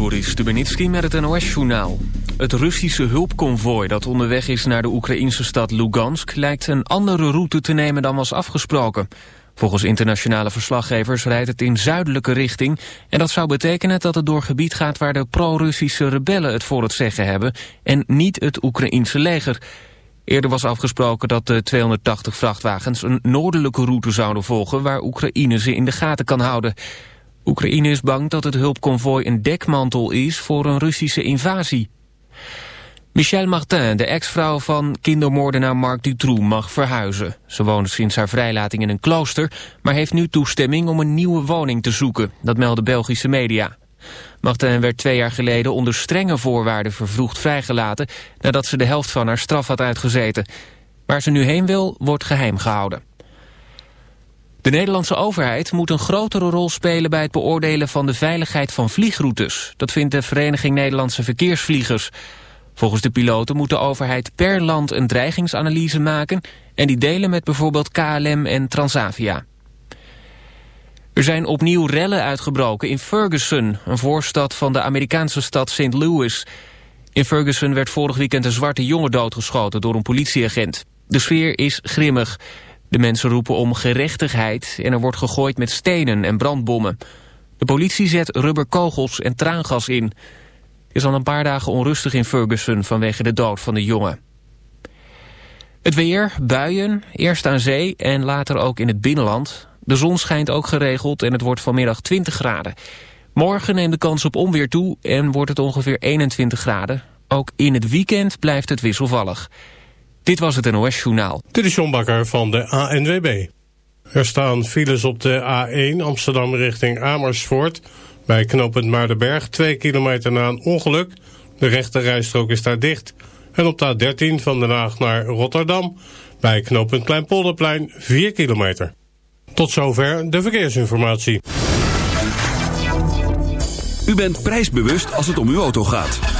Joris Stubenitski met het NOS-journaal. Het Russische hulpconvooi dat onderweg is naar de Oekraïnse stad Lugansk... lijkt een andere route te nemen dan was afgesproken. Volgens internationale verslaggevers rijdt het in zuidelijke richting... en dat zou betekenen dat het door gebied gaat waar de pro-Russische rebellen het voor het zeggen hebben... en niet het Oekraïense leger. Eerder was afgesproken dat de 280 vrachtwagens een noordelijke route zouden volgen... waar Oekraïne ze in de gaten kan houden... Oekraïne is bang dat het hulpconvooi een dekmantel is voor een Russische invasie. Michel Martin, de ex-vrouw van kindermoordenaar Marc Dutroux, mag verhuizen. Ze woont sinds haar vrijlating in een klooster, maar heeft nu toestemming om een nieuwe woning te zoeken. Dat melden Belgische media. Martin werd twee jaar geleden onder strenge voorwaarden vervroegd vrijgelaten... nadat ze de helft van haar straf had uitgezeten. Waar ze nu heen wil, wordt geheim gehouden. De Nederlandse overheid moet een grotere rol spelen bij het beoordelen van de veiligheid van vliegroutes. Dat vindt de Vereniging Nederlandse Verkeersvliegers. Volgens de piloten moet de overheid per land een dreigingsanalyse maken en die delen met bijvoorbeeld KLM en Transavia. Er zijn opnieuw rellen uitgebroken in Ferguson, een voorstad van de Amerikaanse stad St. Louis. In Ferguson werd vorig weekend een zwarte jongen doodgeschoten door een politieagent. De sfeer is grimmig. De mensen roepen om gerechtigheid en er wordt gegooid met stenen en brandbommen. De politie zet rubberkogels en traangas in. Het is al een paar dagen onrustig in Ferguson vanwege de dood van de jongen. Het weer, buien, eerst aan zee en later ook in het binnenland. De zon schijnt ook geregeld en het wordt vanmiddag 20 graden. Morgen neemt de kans op onweer toe en wordt het ongeveer 21 graden. Ook in het weekend blijft het wisselvallig. Dit was het NOS Journaal. Dit is John Bakker van de ANWB. Er staan files op de A1 Amsterdam richting Amersfoort... bij knooppunt Maardenberg, 2 kilometer na een ongeluk. De rechte rijstrook is daar dicht. En op de A13 van Den Haag naar Rotterdam... bij knooppunt Kleinpolderplein, 4 kilometer. Tot zover de verkeersinformatie. U bent prijsbewust als het om uw auto gaat.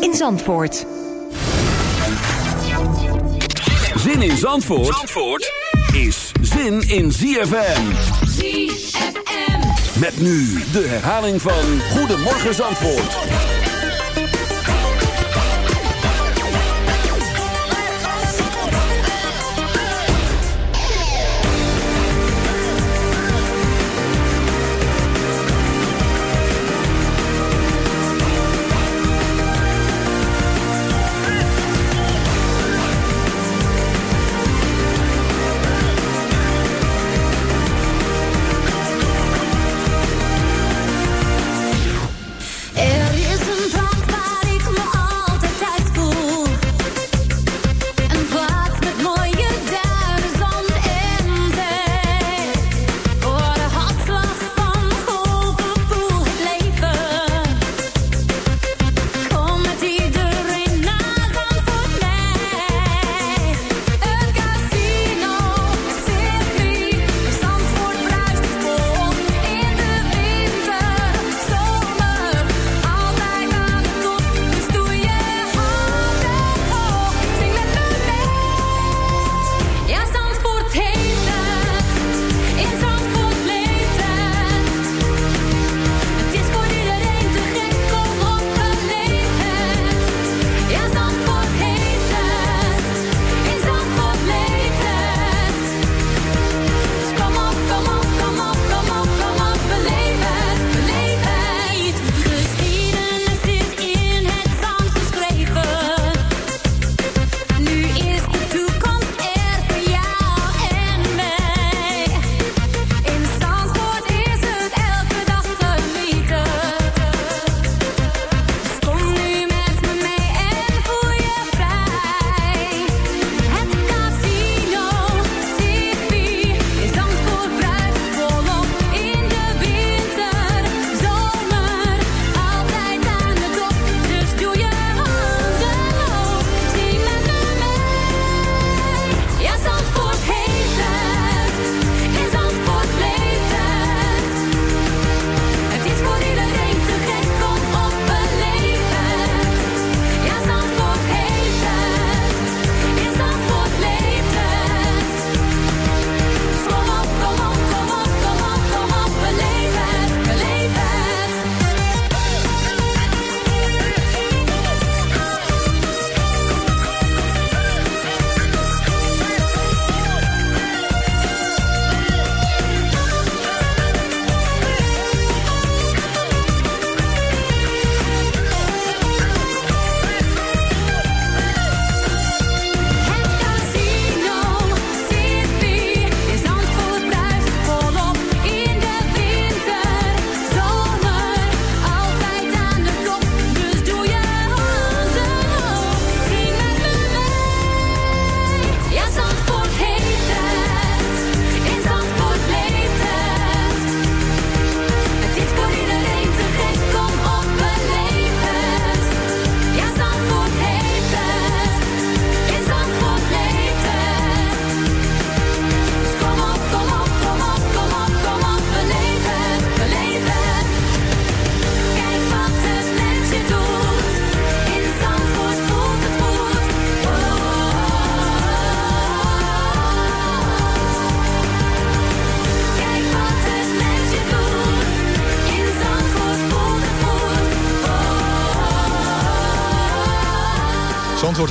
in Zandvoort. Zin in Zandvoort, Zandvoort is zin in ZFM. ZFM. Met nu de herhaling van Goedemorgen Zandvoort.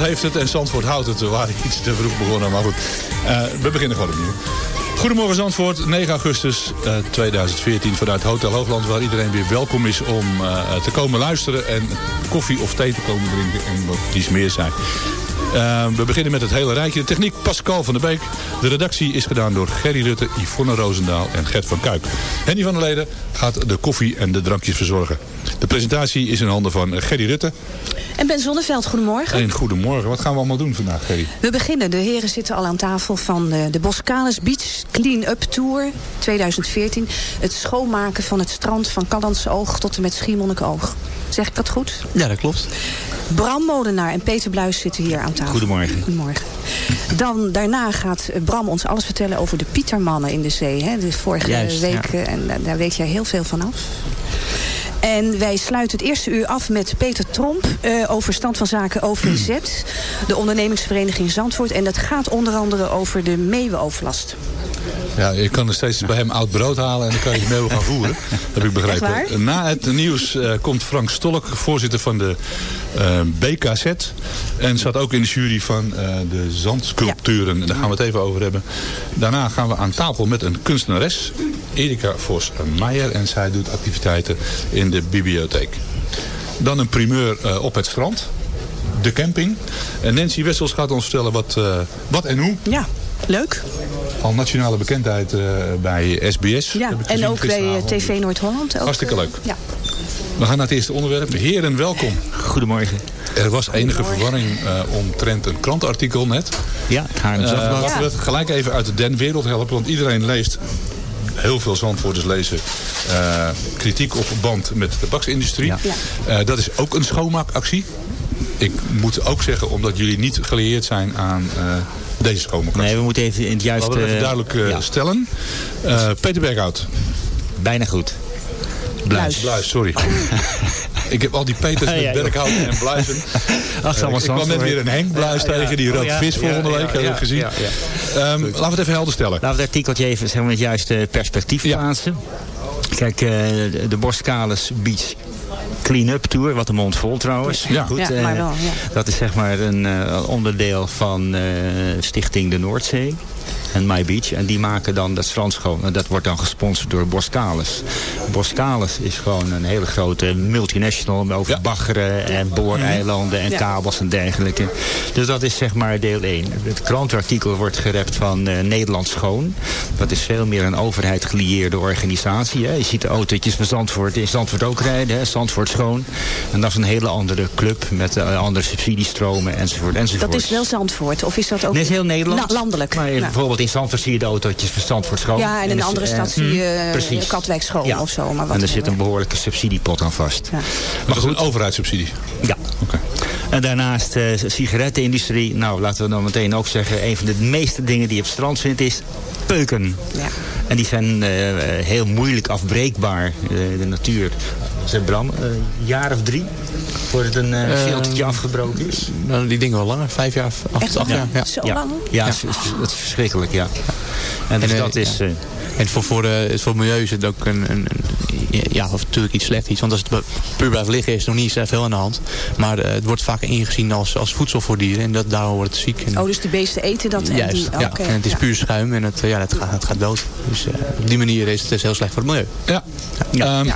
Heeft het en Zandvoort houdt het. We waren iets te vroeg begonnen, maar goed. Eh, we beginnen gewoon opnieuw. Goedemorgen Zandvoort, 9 augustus eh, 2014 vanuit Hotel Hoogland... waar iedereen weer welkom is om eh, te komen luisteren... en koffie of thee te komen drinken en wat iets meer zijn. Uh, we beginnen met het hele rijtje. De techniek Pascal van der Beek. De redactie is gedaan door Gerry Rutte, Yvonne Roosendaal en Gert van Kuik. Henny van der Leden gaat de koffie en de drankjes verzorgen. De presentatie is in handen van Gerry Rutte. En Ben Zonneveld, goedemorgen. En goedemorgen. Wat gaan we allemaal doen vandaag, Gerry? We beginnen. De heren zitten al aan tafel van de, de Boscalis Beach Clean-up Tour 2014. Het schoonmaken van het strand van Oog tot en met Schiermonnikoog. Zeg ik dat goed? Ja, dat klopt. Bram Molenaar en Peter Bluis zitten hier aan tafel. Goedemorgen. Goedemorgen. Dan, daarna gaat Bram ons alles vertellen over de Pietermannen in de zee. Hè? De vorige Juist, week. ja. En eh, daar weet jij heel veel van af. En wij sluiten het eerste uur af met Peter Tromp eh, over stand van zaken OVZ. De ondernemingsvereniging Zandvoort. En dat gaat onder andere over de meeuwenoverlast. Ja, je kan er steeds bij hem oud brood halen en dan kan je het mee gaan voeren. Heb ik begrepen. Na het nieuws eh, komt Frank Stolk, voorzitter van de eh, BKZ. En zat ook in de jury van de zandsculpturen. En Daar gaan we het even over hebben. Daarna gaan we aan tafel met een kunstenares. Erika Vos-Meijer. En zij doet activiteiten in de bibliotheek. Dan een primeur eh, op het strand. De camping. En Nancy Wessels gaat ons vertellen wat, eh, wat en hoe. Ja, leuk. Al nationale bekendheid eh, bij SBS. Ja, en ook bij. TV Noord-Holland. ook, Hartstikke leuk. Ja. We gaan naar het eerste onderwerp. Heren, welkom. Goedemorgen. Er was enige verwarring eh, omtrent een krantenartikel net. Ja, het laten we het gelijk even uit de den wereld helpen. Want iedereen leest, heel veel Zandvoorters lezen, eh, kritiek op band met de tabaksindustrie. Ja. Eh, dat is ook een schoonmaakactie. Ik moet ook zeggen, omdat jullie niet gelieerd zijn aan eh, deze schoonmaakactie. Nee, we moeten even in het juiste... Laten we even duidelijk ja, stellen. Eh, Peter Berghout. bijna goed. Bluis. Bluis, sorry. ik heb al die Peters met Ja. Berghout en Bluizen. Ach, Eh, ik kwam net weer een Henk Bluis tegen, die rookt Oh, ja. vis volgende Ja, week, ja, heb ik ja, gezien. ja, ja. Ehm, laten we het even helder stellen. Laten we het artikeltje even zeg maar, het juiste perspectief Ja. plaatsen. Kijk, eh, de, de Boskalis Beach Clean-up Tour, wat een mond vol trouwens. Ja. Ja, eh, maar wel, ja. Dat is zeg maar een eh, onderdeel van eh, Stichting de Noordzee. En My Beach. En die maken dan dat strand schoon. En dat wordt dan gesponsord door Boskalis. Boskalis is gewoon een hele grote multinational. Over Ja. baggeren en booreilanden en Ja. kabels en dergelijke. Dus dat is zeg maar deel 1. Het krantenartikel wordt gerept van eh, Nederland Schoon. Dat is veel meer een overheid gelieerde organisatie. Hè. Je ziet de autootjes van Zandvoort in Zandvoort ook rijden. Hè. Zandvoort Schoon. En dat is een hele andere club met eh, andere subsidiestromen enzovoort enzovoort. Dat is wel Zandvoort, of is dat ook... Nee, het is heel Nederland. La- landelijk. Maar Ja. bijvoorbeeld in Zandvoort zie je de autootjes van Zandvoort schoon. Ja, en in een andere eh, stad zie je hm, eh, precies. Katwijk schoon Ja. of zo. Maar wat en er zit een behoorlijke subsidiepot aan vast. Ja. Maar goed, een overheidssubsidie. Ja. Oké. En daarnaast de sigarettenindustrie. Nou, laten we dan meteen ook zeggen... een van de meeste dingen die je op het strand vindt is peuken. Ja. En die zijn eh, heel moeilijk afbreekbaar. de natuur. Zeg Bram, eh, een jaar of drie voordat een uh, filtertje afgebroken is. Nou, die dingen wel langer, vijf jaar, acht, acht jaar. Ja. Zo ja. lang? Ja, het is- verschrikkelijk, ja. En dus En, eh, dat is... ja. eh, En voor, voor, eh, voor het milieu is het ook een, een, een- ja, of natuurlijk iets slecht iets. Want als het puur blijft liggen is er nog niet zo veel aan de hand. Maar eh, het wordt vaak ingezien als, als voedsel voor dieren. En dat, daarom wordt het ziek. En, Oh, dus de beesten eten dat en Juist, die... ja. oké, en het is ja. puur schuim en het, eh, ja, het, gaat, het gaat dood. Dus eh, op die manier is het dus heel slecht voor het milieu. Ja. Ja. Ehm, Ja.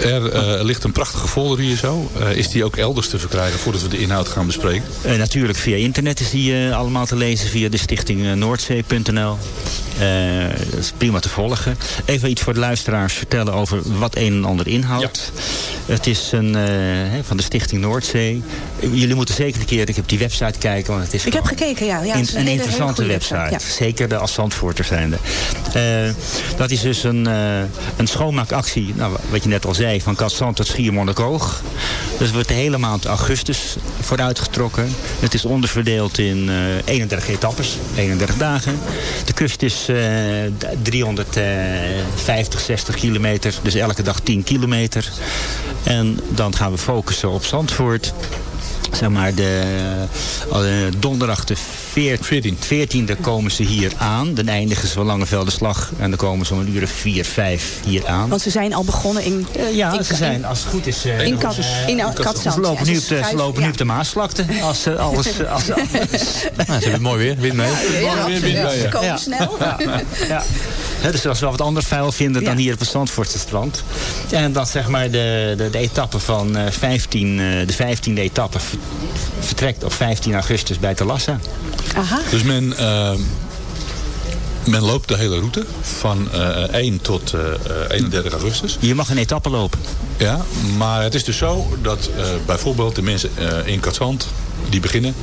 Er eh, ligt een prachtige folder hier zo. Eh, is die ook elders te verkrijgen voordat we de inhoud gaan bespreken? Eh, natuurlijk via internet is die allemaal te lezen via de stichting Noordzee.nl. Eh, dat is prima te volgen. Even iets voor de luisteraars vertellen over wat een en ander inhoudt. Het is een, eh, hè, van de stichting Noordzee. Jullie moeten zeker een keer op die website kijken. Want het is Ik heb gekeken, ja. ja een, het is een hele- hele interessante website. ja. Zeker de als Zandvoorter zijnde. Eh, dat is dus een, eh, een schoonmaakactie, nou, wat je net al zei, van Katzand tot Schiermonnikoog. Dus wordt de hele maand augustus vooruitgetrokken. Het is onderverdeeld in eh 31 etappes, 31 dagen. De kust is eh 350, 60 kilometer, dus elke dag 10 kilometer. En dan gaan we focussen op Zandvoort. Zeg maar, de, eh, donderdag de 14, 14e komen ze hier aan. Dan eindigen ze van Langevelde Slag. En dan komen ze om een uur of 4, 5 hier aan. Want ze zijn al begonnen in... Eh, ja, in, ze zijn, als het goed is... eh, in, Kat, in Katzand. Ze lopen, Ja, nu op, de, ze lopen nu op de Maasvlakte. Als, ze alles, als, Nou, ze hebben het mooi weer, wind mee. Ja, ja, absoluut. Ze komen Ja. snel. ja. Hè, dus als we wat anders vuil vinden dan hier op het Zandvoortse strand. En dan zeg maar de, de, de etappe van eh, 15, eh, de 15e etappe vertrekt op 15 augustus bij Talassa. Aha. Dus men, eh, men loopt de hele route van eh 1 tot eh, eh, 31 augustus. Je mag een etappe lopen. Ja, maar het is dus zo dat eh, bijvoorbeeld de mensen eh, in Katzand, die beginnen.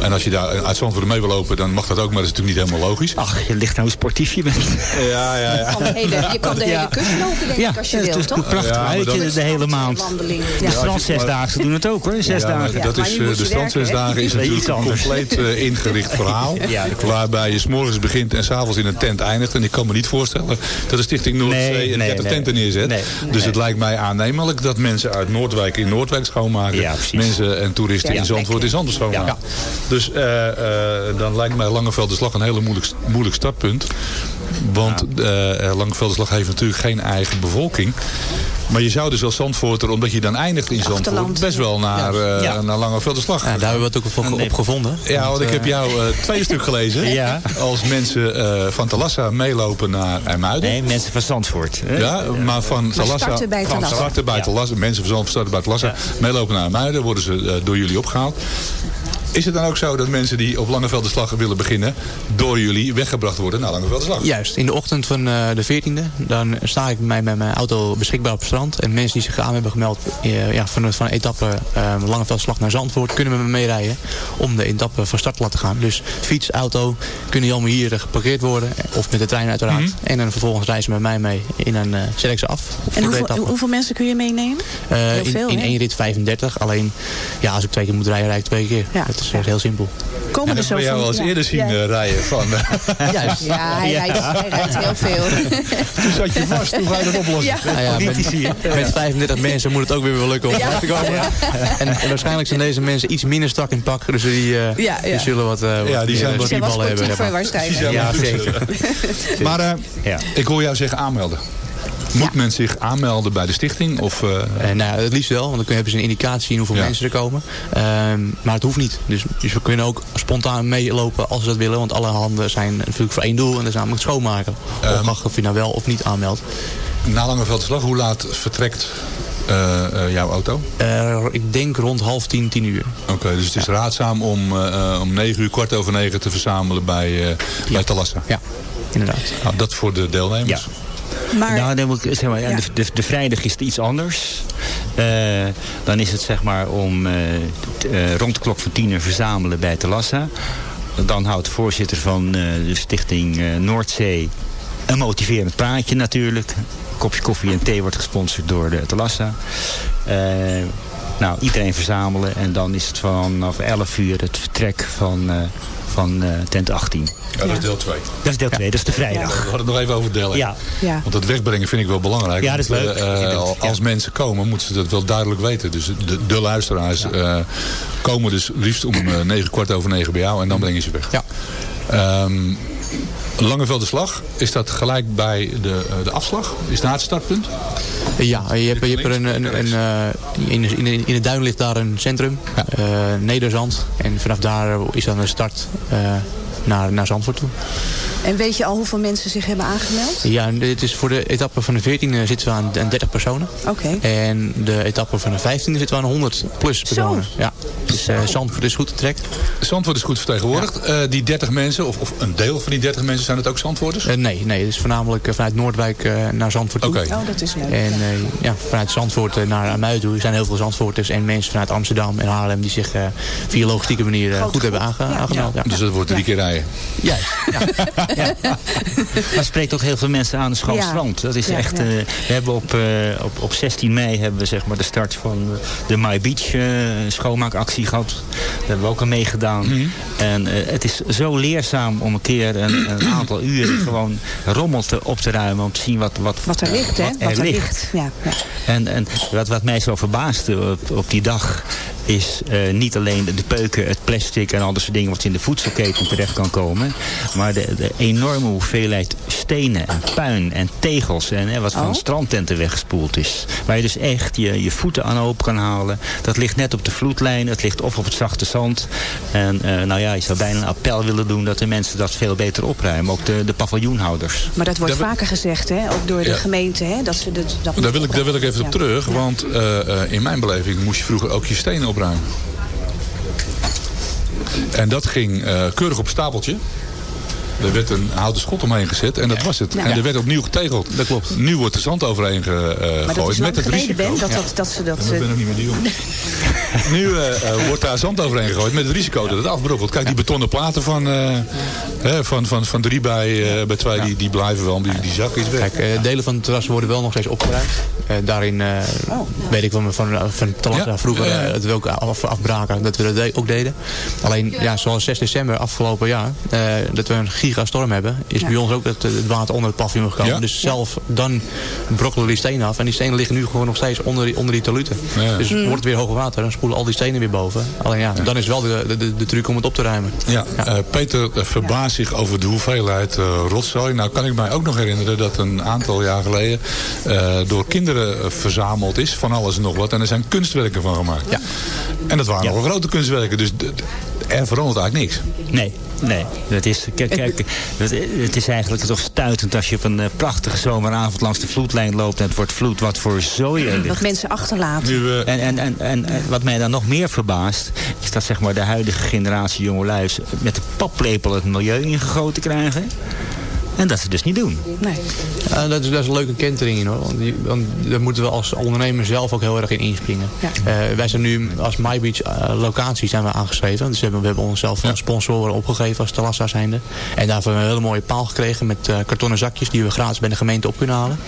En als je daar uit Zandvoort mee wil lopen, dan mag dat ook, maar dat is natuurlijk niet helemaal logisch. Ach, je ligt nou hoe sportief je bent. Ja, ja, Je kan de hele, je kan de hele Ja. kust lopen, denk Ja, ik, als je het wilt, toch? prachtig. Ja, Weet je, de hele maand. De Ja. strandzesdaagse doen het ook hoor, zes Ja, dagen. Dat is, eh, de strandzesdagen is natuurlijk een compleet eh, ingericht verhaal. Ja, waarbij je s'morgens begint en s'avonds in een tent eindigt. En ik kan me niet voorstellen dat de Stichting Noordzee een 30 nee. tenten neerzet. Nee, dus het lijkt mij aannemelijk dat mensen uit Noordwijk in Noordwijk schoonmaken. Ja, mensen en toeristen Ja, in Zandvoort in Zandvoort schoonmaken. Dus eh, eh, dan lijkt mij Langevelde Slag een hele moeilijk, moeilijk startpunt. Want eh Langevelde Slag heeft natuurlijk geen eigen bevolking. Maar je zou dus als Zandvoorter, omdat je dan eindigt in Zandvoort, best wel naar, eh Ja. naar Slag Ja, daar hebben we het ook op, op gevonden. ja, want ik heb jou twee stuk gelezen. Ja. Als mensen eh, van Talassa meelopen naar IJmuiden. Nee, mensen van Zandvoort. hè? Ja, maar van Talassa, starten bij van Talassa. starten bij. Talassa, mensen van Zandvoort starten bij Talassa, meelopen naar IJmuiden, worden ze eh, door jullie opgehaald. Is het dan ook zo dat mensen die op Langevelde Slag willen beginnen, door jullie weggebracht worden naar Langevelde Slag? Juist, in de ochtend van eh, de 14e, dan sta ik met mijn, mijn auto beschikbaar op het strand. En mensen die zich aan hebben gemeld eh, ja, van, van een etappe uh, Langeveldslag naar Zandvoort, kunnen met me meerijden om de etappe van start te laten gaan. Dus fiets, auto, kunnen die allemaal hier eh, geparkeerd worden. Of met de trein uiteraard. Mhm. En dan vervolgens reizen ze met mij mee. En dan eh zet ik ze af. voor En de hoeveel, etappe. hoeveel mensen kun je meenemen? Eh, Heel in veel, in één rit 35. Alleen, ja, heel twee keer moet rijden, rijd ik twee keer. Ja. Dat is heel simpel. Komen er zo we jou al eens ja. eerder zien Ja. eh, rijden. Van, eh, Juist. Ja, hij, Rijdt, hij rijdt heel veel. toen zat je vast, hoe ga je dat oplossen? Ja. Nou ja, met, met 35 mensen moet het ook weer wel lukken om Ja. te komen. En, en waarschijnlijk zijn deze mensen iets minder strak in pak. Dus die, eh, Ja, ja. die zullen wat, eh Ja, wat die zijn meer wat- hebben. waarschijnlijk. Ja, zeker. Maar eh, Ja. ik hoor jou zeggen aanmelden. Moet Ja. men zich aanmelden bij de stichting? Of, Eh, nou, ja, het liefst wel, want dan hebben ze een indicatie in hoeveel Ja. mensen er komen. Ehm, maar het hoeft niet. Dus, dus we kunnen ook spontaan meelopen als we dat willen. Want alle handen zijn natuurlijk voor één doel. En dat is namelijk het schoonmaken. Ehm. Ongeacht of je nou wel of niet aanmeldt. na Langevelde Slag, hoe laat vertrekt eh, jouw auto? Ik denk rond half tien, tien uur. Oké, dus het is raadzaam om, om 9 uur, kwart over 9 te verzamelen bij, eh bij Talassa. Ja, inderdaad. Nou, dat voor de deelnemers. Maar Nou, dan moet ik, zeg maar, ja, de, de, de vrijdag is het iets anders. Eh, dan is het zeg maar om eh, t- eh, rond de klok van tien uur verzamelen bij Telassa. Dan houdt de voorzitter van de stichting Noordzee een motiverend praatje natuurlijk. Een kopje koffie en thee wordt gesponsord door de Telassa. Nou, iedereen verzamelen en dan is het vanaf 11 uur het vertrek van, eh, van eh, tent 18. Ja, dat is deel 2. Dat is deel 2, dat is de vrijdag. We hadden het nog even over deel 1. Ja, ja. Want dat wegbrengen vind ik wel belangrijk. Ja, dat is Want, leuk. eh, als mensen komen, moeten ze dat wel duidelijk weten. Dus de, de luisteraars eh, komen dus liefst om negen kwart over negen bij jou en dan breng je ze weg. Ja. Ehm, Langevelde Slag, is dat gelijk bij de, eh, de afslag? Is daar het startpunt? Ja, je hebt, je hebt er een, een, een, eh, in, in, in de duin ligt daar een centrum, eh, Nederzand. En vanaf daar is dan een start eh, naar, naar Zandvoort toe. En weet je al hoeveel mensen zich hebben aangemeld? Ja, dit is voor de etappe van de 14e zitten we aan, aan 30 personen. Oké. En de etappe van de 15e zitten we aan 100 plus personen. Ja. Dus eh Zandvoort is goed te trekken. Zandvoort is goed vertegenwoordigd. Eh, die 30 mensen, of, of een deel van die 30 mensen, zijn het ook Zandvoorters? Eh, nee, nee, het is voornamelijk vanuit Noordwijk eh, naar Zandvoort toe. Oké. Oh, dat is leuk. En ja. eh, ja, vanuit Zandvoort naar Amuiden toe zijn heel veel Zandvoorters en mensen vanuit Amsterdam en Haarlem die zich eh, via logistieke manier eh, Grote goed hebben aange- Ja. aangemeld. Ja. Dus dat wordt drie keer rijden. Maar spreekt ook heel veel mensen aan het schoon Ja. strand. Dat is Ja, echt, ja. eh, we hebben op, eh, op, op 16 mei hebben we zeg maar de start van de My Beach eh, schoonmaakactie gehad. Daar hebben we ook aan meegedaan. Mhm. En het is zo leerzaam om een keer een, een aantal uren gewoon rommel te, op te ruimen. Om te zien wat, wat, Wat er ligt, hè? wat er ligt. Ja, ja. En, en wat, wat mij zo verbaasde op, op die dag. Is eh, niet alleen de peuken, het plastic en al dat soort dingen wat in de voedselketen terecht kan komen. Maar de, de enorme hoeveelheid stenen en puin en tegels en hè, wat van Oh. strandtenten weggespoeld is. Waar je dus echt je, je voeten aan open kan halen. Dat ligt net op de vloedlijn, het ligt of op het zachte zand. En eh, nou ja, je zou bijna een appel willen doen dat de mensen dat veel beter opruimen. Ook de, de paviljoenhouders. Maar dat wordt Daar vaker gezegd, hè? ook door de Ja. gemeente. Hè? Dat ze dat, dat Daar wil ik, daar wil ik even op terug, want eh, eh, in mijn beleving moest je vroeger ook je stenen En dat ging eh, keurig op stapeltje. Er werd een houten schot omheen gezet en dat was het. Ja. En er werd opnieuw getegeld. Dat klopt. Nu wordt er zand overheen gegooid Maar dat is lang met het risico. Ben, dat, dat, dat ze dat... Ik ben eh, ook niet meer die jongen. nu eh, eh, wordt daar zand overheen gegooid met het risico dat het afbrokkelt. Kijk, die betonnen platen van, eh, hè, van, van, van drie bij, eh, bij twee, die, die blijven wel. Die, die zak is weg. Kijk, eh, delen van het terras worden wel nog steeds opgeruimd. Eh, daarin eh, weet ik van, van, van Ja, vroeger eh, dat we ook af, afbraken, dat we dat de- ook deden. Alleen, ja, zoals 6 december afgelopen jaar, eh, dat we een gigastorm hebben, is Ja. bij ons ook het, het water onder het paviljoen gekomen. Ja. Dus zelf dan brokkelen die stenen af. En die stenen liggen nu gewoon nog steeds onder die, onder die taluten. Ja. Dus wordt het weer hoger water, dan spoelen al die stenen weer boven. Alleen ja, dan is wel de, de, de, de truc om het op te ruimen. Ja, eh, Peter verbaast zich over de hoeveelheid eh, rotzooi. Nou kan ik mij ook nog herinneren dat een aantal jaar geleden eh, door kinderen verzameld is van alles en nog wat. En er zijn kunstwerken van gemaakt. Ja. En dat waren nogal grote kunstwerken, dus er verandert eigenlijk niks. Nee, nee. Dat is, kijk, kijk, dat, het is eigenlijk toch stuitend als je op een eh, prachtige zomeravond langs de vloedlijn loopt en het wordt vloed. Wat voor zooi er wat mensen achterlaten. Nu, eh, En, en, en, en, en wat mij dan nog meer verbaast, is dat zeg maar, de huidige generatie jongeluis met de paplepel het milieu ingegoten krijgen. En dat ze dus niet doen. Nee. Ja, dat, is, dat is een leuke kentering in hoor. Want, die, want daar moeten we als ondernemer zelf ook heel erg in inspringen. Ja. Eh, wij zijn nu als MyBeach eh, locatie zijn we aangeschreven. Dus we hebben, we hebben onszelf als sponsoren opgegeven als Talassa zijnde. En daarvoor hebben we een hele mooie paal gekregen met eh, kartonnen zakjes die we gratis bij de gemeente op kunnen halen.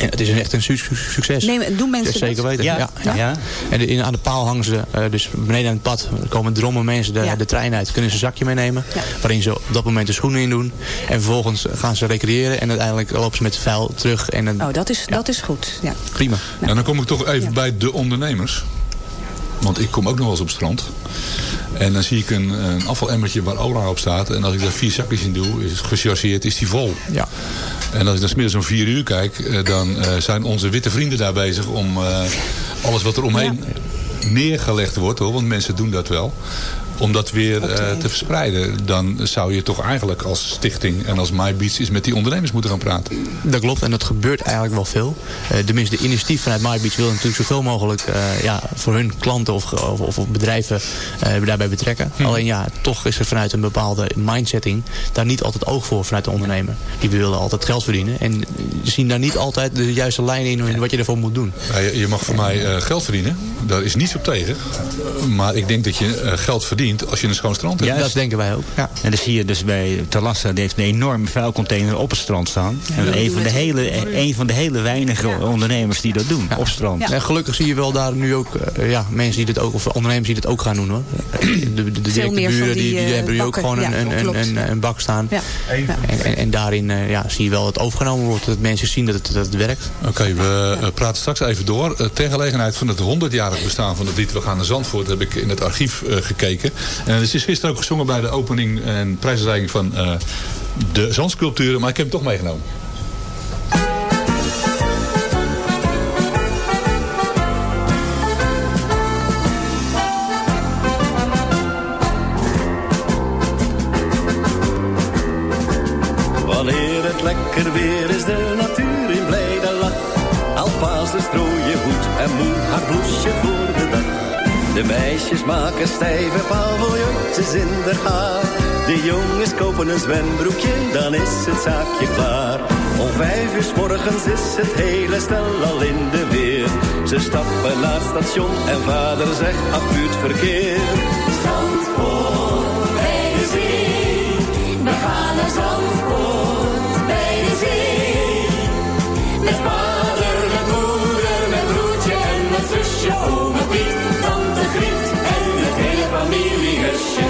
En het is een echt een su- su- succes. Nee, doen mensen Ja, zeker dat? weten. Ja, Ja, ja. ja. En de- in, aan de paal hangen ze, eh, dus beneden aan het pad, komen drommen mensen de, Ja. de trein uit. Kunnen ze een zakje meenemen, Ja. waarin ze op dat moment de schoenen in doen. En vervolgens gaan ze recreëren en uiteindelijk lopen ze met vuil terug. En dan, Oh, dat is, dat is goed. Ja. prima. Nou, dan kom ik toch even Ja. bij de ondernemers. Want ik kom ook nog wel eens op het strand. En dan zie ik een, een afvalemmertje waar Ola op staat. En als ik daar vier zakjes in doe, is het gechargeerd, is die vol. Ja. En als ik dan smiddags om vier uur kijk, eh, dan eh, zijn onze witte vrienden daar bezig om eh, alles wat er omheen neergelegd wordt, hoor, want mensen doen dat wel, om dat weer eh, te verspreiden. Dan zou je toch eigenlijk als stichting en als MyBeats eens met die ondernemers moeten gaan praten. Dat klopt en dat gebeurt eigenlijk wel veel. Eh tenminste, de initiatief vanuit MyBeach wil natuurlijk zoveel mogelijk eh, ja, voor hun klanten of, of, of bedrijven eh, daarbij betrekken. Alleen ja, toch is er vanuit een bepaalde mindsetting daar niet altijd oog voor vanuit de ondernemer. Die willen altijd geld verdienen en zien daar niet altijd de juiste lijn in in wat je ervoor moet doen. Ja, je, je mag van mij eh, geld verdienen, daar is niets op tegen. Maar ik denk dat je eh, geld verdient als je een schoon strand hebt. Ja, Dat denken wij ook. Ja. En dan zie je dus bij Talassa, die heeft een enorme vuilcontainer op het strand staan. en een van, de hele, een van de hele weinige ondernemers die dat doen, op strand. En gelukkig zie je wel daar nu ook eh, ja, mensen die dit ook, of ondernemers die dit ook gaan doen hoor. De, de, de directe buren die, die, die eh, hebben nu ook gewoon een, Ja, een, een, een, een bak staan. En, en, en daarin eh, ja, zie je wel dat het overgenomen wordt, dat mensen zien dat het, dat het werkt. Oké, we praten straks even door. Ter gelegenheid van het 100-jarig bestaan van het lied We gaan naar Zandvoort heb ik in het archief gekeken. En het is gisteren ook gezongen bij de opening en prijsuitreiking van eh, de zandsculpturen, maar ik heb hem toch meegenomen. Wanneer het lekker weer is, de natuur in blijde lach. De strooien hoed en moe haar bloesje voor de dag. De meisjes maken stijve paviljoentjes de. De jongens kopen een zwembroekje, dan is het zaakje klaar. Om vijf uur morgens is het hele stel al in de weer. Ze stappen naar het station en vader zegt afbuurt verkeer. Zandvoort bij de zee, we gaan naar Zandvoort bij de zee. Met vader, met moeder, met broertje en met zusje, oma Piet, tante Griet en het hele familiehusje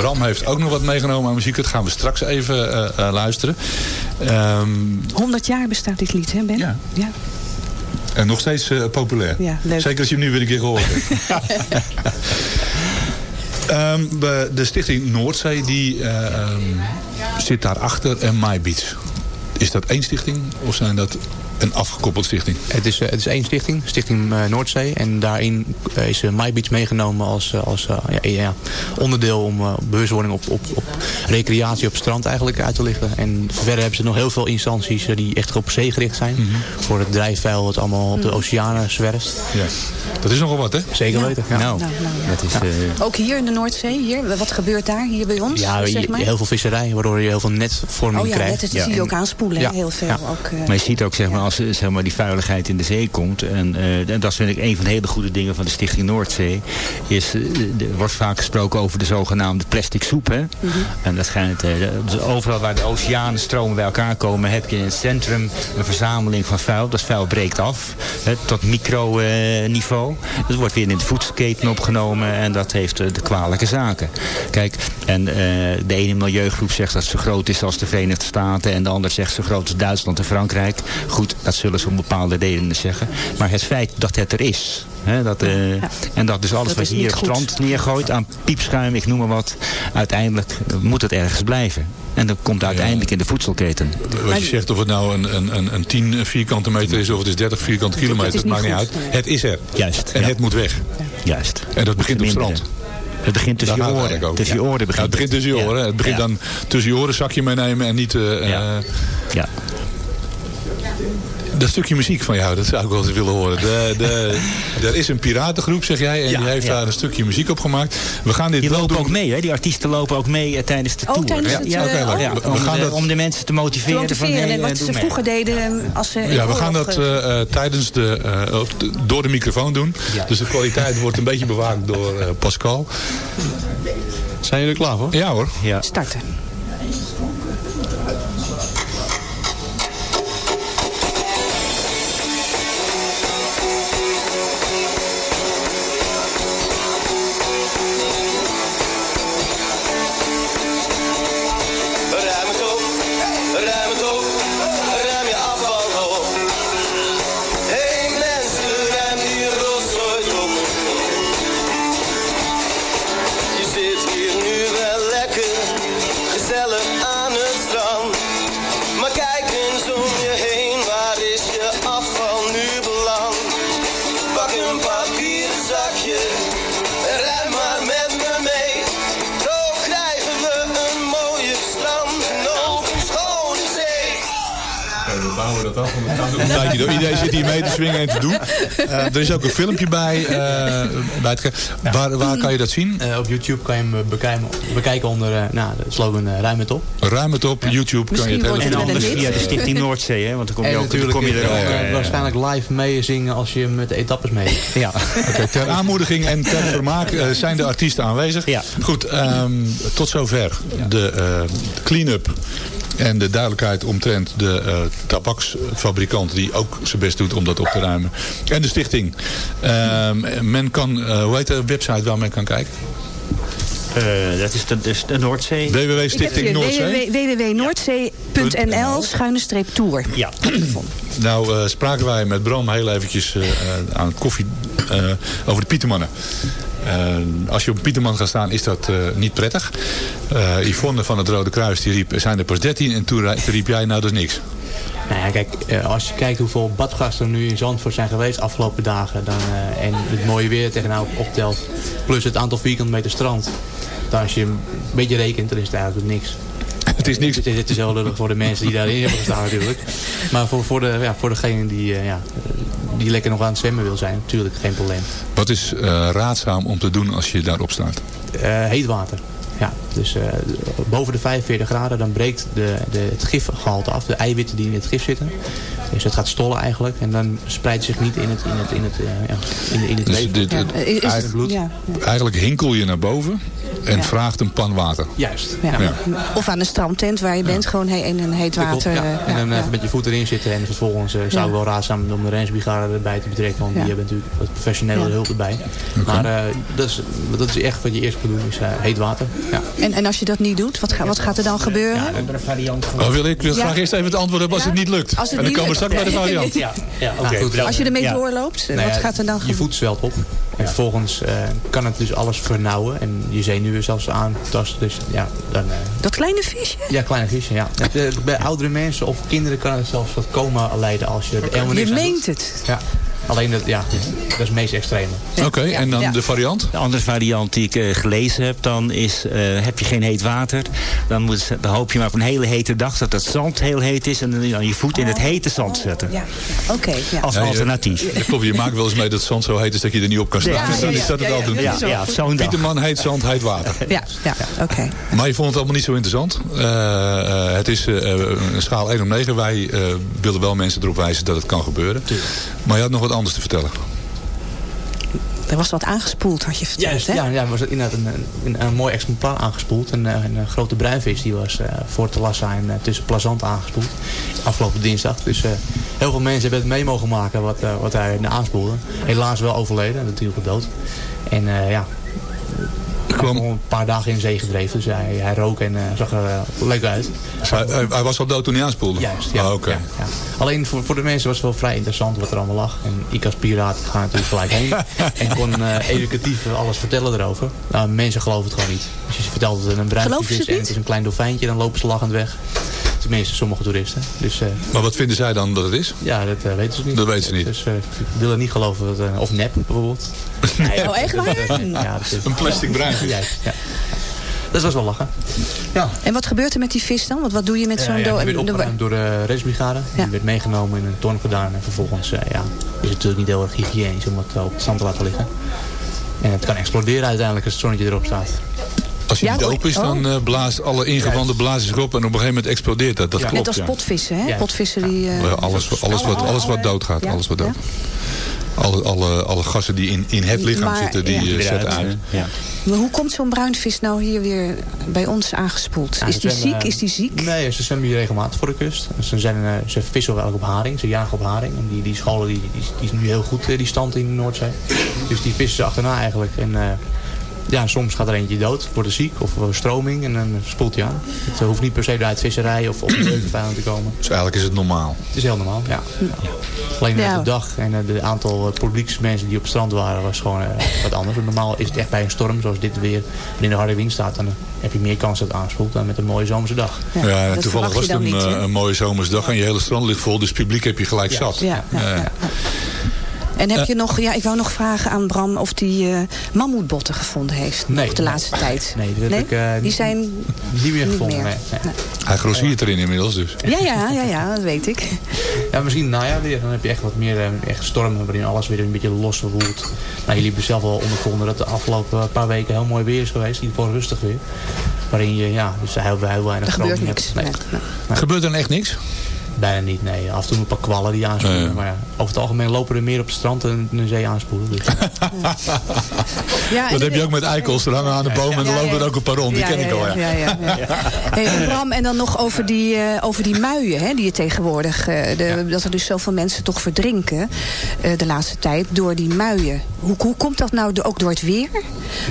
Bram heeft ook nog wat meegenomen aan muziek. Dat gaan we straks even eh, eh, luisteren. Ehm, 100 jaar bestaat dit lied, hè Ben? Ja. ja. en nog steeds eh, populair. Ja, leuk. Zeker als je hem nu weer een keer gehoord hebt. Ehm, de- de stichting Noordzee die, eh, ehm, zit daarachter en My Beach. Is dat één stichting of zijn dat een afgekoppeld stichting? Het is, eh, het is één stichting, Stichting eh, Noordzee. En daarin eh, is uh, MyBeach meegenomen als, als ja, ja, onderdeel om eh, bewustwording op, op, op recreatie op strand eigenlijk uit te lichten. En verder hebben ze nog heel veel instanties die echt op zee gericht zijn. Voor het drijfvuil wat allemaal op de oceanen zwerft. Ja. Dat is nogal wat, hè? Zeker weten. Ja. Nou, Nou, nou, ja. dat is... eh, Ook hier in de Noordzee, hier. Wat gebeurt daar, hier bij ons? Ja, zeg maar? heel veel visserij, waardoor je heel veel netvorming Oh ja, krijgt. net, dat zie je ook aanspoelen, heel veel. Ja. Ook, eh, Maar je ziet ook zeg maar, als eh, zeg maar, die vuiligheid in de zee komt. En, eh, en dat vind ik een van de hele goede dingen van de Stichting Noordzee. Is, eh, er wordt vaak gesproken over de zogenaamde plastic soep. Hè? En dat schijnt, dus overal waar de oceanen stromen bij elkaar komen. Heb je in het centrum een verzameling van vuil. Dat vuil breekt af hè, tot microniveau. dat wordt weer in de voedselketen opgenomen. En dat heeft de kwalijke zaken. Kijk, en de ene milieugroep zegt dat het zo groot is als de Verenigde Staten. En de ander zegt zo groot als Duitsland en Frankrijk. Goed, dat zullen ze om bepaalde redenen zeggen. Maar het feit dat het er is. Hè, dat, eh, En dat dus alles Dat wat je hier op strand neergooit aan piepschuim, ik noem maar wat. Uiteindelijk eh, moet het ergens blijven. En dat komt uiteindelijk in de voedselketen. Wat je zegt, of het nou een, een, een, een 10 vierkante meter is of het is 30 vierkante kilometer, het maakt niet uit. Het is er. Juist. En ja. het moet weg. Juist. En dat begint op strand. Het begint tussen je oren. Tussen je oren Ja, begint het begint tussen je Ja. oren. Het begint Ja. dan tussen je oren zakje meenemen en niet... Ja. eh, Ja. Dat stukje muziek van jou, dat zou ik wel eens willen horen. De, de, er is een piratengroep, zeg jij, en Ja, die heeft ja. daar een stukje muziek op gemaakt. We gaan dit Die wel lopen doen. ook mee, hè? Die artiesten lopen ook mee eh, tijdens de Oh, tour. tijdens ja, het, eh, ja, We- we om, gaan de, dat- om de mensen te motiveren. te van, motiveren. hey, en eh, wat ze mee. vroeger deden als ze... in Ja, we gaan dat eh, eh, eh, tijdens de, eh, door de microfoon doen. Ja. Dus de kwaliteit wordt een beetje bewaakt door eh, Pascal. Zijn jullie er klaar voor? Ja hoor. Ja. starten. Dat af. Een tijdje door. Iedereen zit hier mee te swingen en te doen. Eh, er is ook een filmpje bij. eh, bij het, waar, waar kan je dat zien? Eh, op YouTube kan je hem bekijken, bekijken onder eh, nou, de slogan Ruim het op. Ruim het op. YouTube kan je het hele En anders via de Stichting Noordzee, hè? want dan kom je, En ook, dan natuurlijk kom je er ook. waarschijnlijk live meezingen als je met de etappes mee. Ja. Oké, ter aanmoediging en ter vermaak zijn de artiesten aanwezig. Ja. Goed, ehm, tot zover de clean-up en de duidelijkheid omtrent de eh, tabaksfabrikant die ook zijn best doet om dat op te ruimen. En de stichting. Ehm, men kan, eh, hoe heet de website waar men kan kijken? Eh, dat is de, dus de Noordzee. Www.stichting hier Noordzee. www.noordzee.nl schuine streep tour. Ja. Nou uh, spraken wij met Bram heel eventjes uh, aan het koffie uh, over de Pietermannen. Als je op Pieterman gaat staan is dat niet prettig. Yvonne van het Rode Kruis die riep, zijn er pas 13 en toen riep jij, nou dat is niks. Nou ja, kijk, als je kijkt hoeveel badgasten er nu in Zandvoort zijn geweest de afgelopen dagen. Dan, en het mooie weer tegenaan optelt. Plus het aantal vierkante meter strand. Dan als je een beetje rekent, dan is het eigenlijk niks. Het is niks. Het is, het is heel lullig voor de mensen die daarin hebben gestaan natuurlijk. Maar voor, voor, de, ja, voor degene die, ja, die lekker nog aan het zwemmen wil zijn, natuurlijk geen probleem. Wat is uh, raadzaam om te doen als je daarop staat? heet water. Ja, dus uh, boven de 45 graden dan breekt de, de, het gifgehalte af. De eiwitten die in het gif zitten. Dus het gaat stollen eigenlijk. En dan spreidt zich niet in het, in het, in het, ja, in, in het dus leven. Dit, het, ja. eigenlijk, bloed. Ja. eigenlijk hinkel je naar boven en ja. vraagt een pan water. Juist. Ja. Of aan een strandtent waar je bent, gewoon in een heet water. Ja. En dan even met je voet erin zitten. En vervolgens uh, zou ik wel raadzaam om de reddingsbrigade erbij te betrekken. Want die hebben natuurlijk wat professionele hulp erbij. Okay. Maar uh, dat, is, dat is echt wat je eerst moet doen, is heet water. Ja. En, en als je dat niet doet, wat, ga, wat gaat er dan gebeuren? Ja, een variant van... Oh, wil ik wil graag eerst even het antwoord hebben als het niet lukt. Als het en dan niet komen we straks bij de variant. Ja, ja oké. Okay. Nou, als je ermee doorloopt, Nou wat gaat er dan gebeuren? Je voet zwelt op. En vervolgens uh, kan het dus alles vernauwen. En je zenuwen zelfs aantasten. Dus ja, dan... Uh... Dat kleine visje? Ja, kleine visje, ja. Bij oudere mensen of kinderen kan het zelfs tot coma leiden als je er helemaal niks Je meent het? Ja. Alleen dat, ja, dat is het meest extreme. Oké, okay, en dan ja. de variant? De andere variant die ik uh, gelezen heb, dan is, uh, heb je geen heet water. Dan, moet, dan hoop je maar op een hele hete dag dat het zand heel heet is. En dan je voet in het hete zand zetten. Ja, oké. ja. Als alternatief. Je, klopt, je maakt wel eens mee dat het zand zo heet is dat je er niet op kan staan. Ja, dan is dat het altijd. Ja, ja, zo'n dag. Pieterman heet zand, heet water. Ja, ja oké. Okay. Maar je vond het allemaal niet zo interessant. Uh, het is een schaal 1 om 9. Wij willen wel mensen erop wijzen dat het kan gebeuren. Tuurlijk. Maar je had nog wat anders te vertellen. Er was wat aangespoeld, had je verteld, Juist, hè? Ja, ja, er was inderdaad een, een, een mooi exemplaar aangespoeld. Een, een, een grote bruinvis die was uh, voor Talassa en uh, tussen Plazant aangespoeld. Afgelopen dinsdag. Dus uh, heel veel mensen hebben het mee mogen maken wat, wat hij aanspoelde. Helaas wel overleden, natuurlijk dood. En ja, ik kwam een paar dagen in zee gedreven. Dus hij, hij rook en uh, zag er uh, leuk uit. Hij, hij, hij, was al dood toen hij aanspoelde? Juist, ja. Oh, okay. ja, ja. Alleen voor, voor de mensen was het wel vrij interessant wat er allemaal lag. En ik als piraat ga natuurlijk gelijk heen. en kon uh, educatief alles vertellen erover. Nou, mensen geloven het gewoon niet. Als je vertelt dat het een bruinvis is en het is een klein dolfijntje, dan lopen ze lachend weg. Tenminste, sommige toeristen. Dus, uh, maar wat vinden zij dan dat het is? Ja, dat uh, weten ze niet. Dat weten ze niet. Dus uh, willen niet geloven. Dat, of nep bijvoorbeeld. Nee, oh, echt waar? ja, dat is, een plastic bruin. Ja, ja. Dat was wel lachen. Ja. En wat gebeurt er met die vis dan? Wat, wat doe je met zo'n... Uh, ja, die werd opgeruimd door de reddingsbrigade. Ja. Die werd meegenomen in een ton gedaan. En vervolgens uh, ja, is het natuurlijk niet heel erg hygiënisch om het op het zand te laten liggen. En het kan exploderen uiteindelijk als het zonnetje erop staat. Als je niet open is, dan uh, blaast alle ingewanden blazen zich op en op een gegeven moment explodeert dat. Dat ja. klopt, Net als ja. potvissen, hè? Ja. Potvissen die... Uh... alles, alles, wat, alles wat doodgaat, alles wat dood. Alle, alle, alle gassen die in, in het lichaam maar, zitten, die uh, zetten uit. Ja. Maar hoe komt zo'n bruinvis nou hier weer bij ons aangespoeld? Ja, is die zwemmen, ziek? Is die ziek? Nee, ze zwemmen hier regelmatig voor de kust. Ze, zijn, ze vissen wel op haring, ze jagen op haring. En die, die scholen die, die, die is nu heel goed, die stand in de Noordzee. Dus die vissen ze achterna eigenlijk. En, uh, ja, soms gaat er eentje dood, wordt ziek of stroming en dan spoelt hij aan. Het hoeft niet per se uit visserij of op de leugenvijand te komen. Dus eigenlijk is het normaal? Het is heel normaal, ja. ja. Alleen ja. de dag en het aantal publieksmensen die op het strand waren was gewoon uh, wat anders. Normaal is het echt bij een storm zoals dit weer, wanneer de harde wind staat, dan heb je meer kans dat het aanspoelt dan met een mooie zomerse dag. Ja, ja toevallig was het een, niet, een mooie zomerse dag en je hele strand ligt vol, dus publiek heb je gelijk ja. zat. Ja, ja, En heb Eh. je nog, ja, ik wou nog vragen aan Bram of die eh mammoetbotten gevonden heeft. Nee. Nog de laatste tijd. Nee, dat heb ik, eh, die zijn Niet meer gevonden, meer. nee. nee. Hij grossiert erin inmiddels dus. Ja, ja, ja, ja, dat weet ik. Ja, misschien najaar weer. Dan heb je echt wat meer eh, echt stormen waarin alles weer een beetje los roelt. Nou, jullie hebben zelf wel ondervonden dat de afgelopen paar weken heel mooi weer is geweest. In ieder geval rustig weer. Waarin je, ja, dus heel, heel weinig Er gebeurt niks. hebt. Nee, Nee, nee. Gebeurt er echt niks? Bijna niet. Nee, af en toe een paar kwallen die aanspoelen. Maar ja, over het algemeen lopen er meer op het strand dan in de zee aanspoelen. Dus, Ja, en Dat heb je ook met eikels. Er hangen aan de boom en er Ja, lopen ja. er ook een paar rond. Die Ja, ken ja, ik al, ja. ja, ja, ja. Hey, en Bram, en dan nog over die, eh, over die muien hè, die je tegenwoordig... eh, de, Dat er dus zoveel mensen toch verdrinken eh, de laatste tijd door die muien. Hoe, hoe komt dat nou ook door het weer?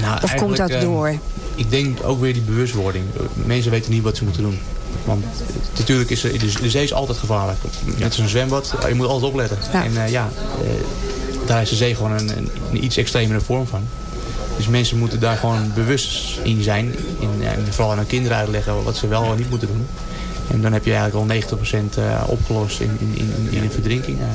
Nou, of komt dat eigenlijk, eh, door... Ik denk ook weer die bewustwording. Mensen weten niet wat ze moeten doen. Want eh, natuurlijk is de, zee is altijd gevaarlijk. Net als een zwembad, je moet altijd opletten. Ja. En eh, ja, eh, daar is de zee gewoon een, een, een iets extremere vorm van. Dus mensen moeten daar gewoon bewust in zijn. In, en vooral aan hun kinderen uitleggen wat ze wel en niet moeten doen. En dan heb je eigenlijk al 90% eh, opgelost in, in, in, in de verdrinking. eh.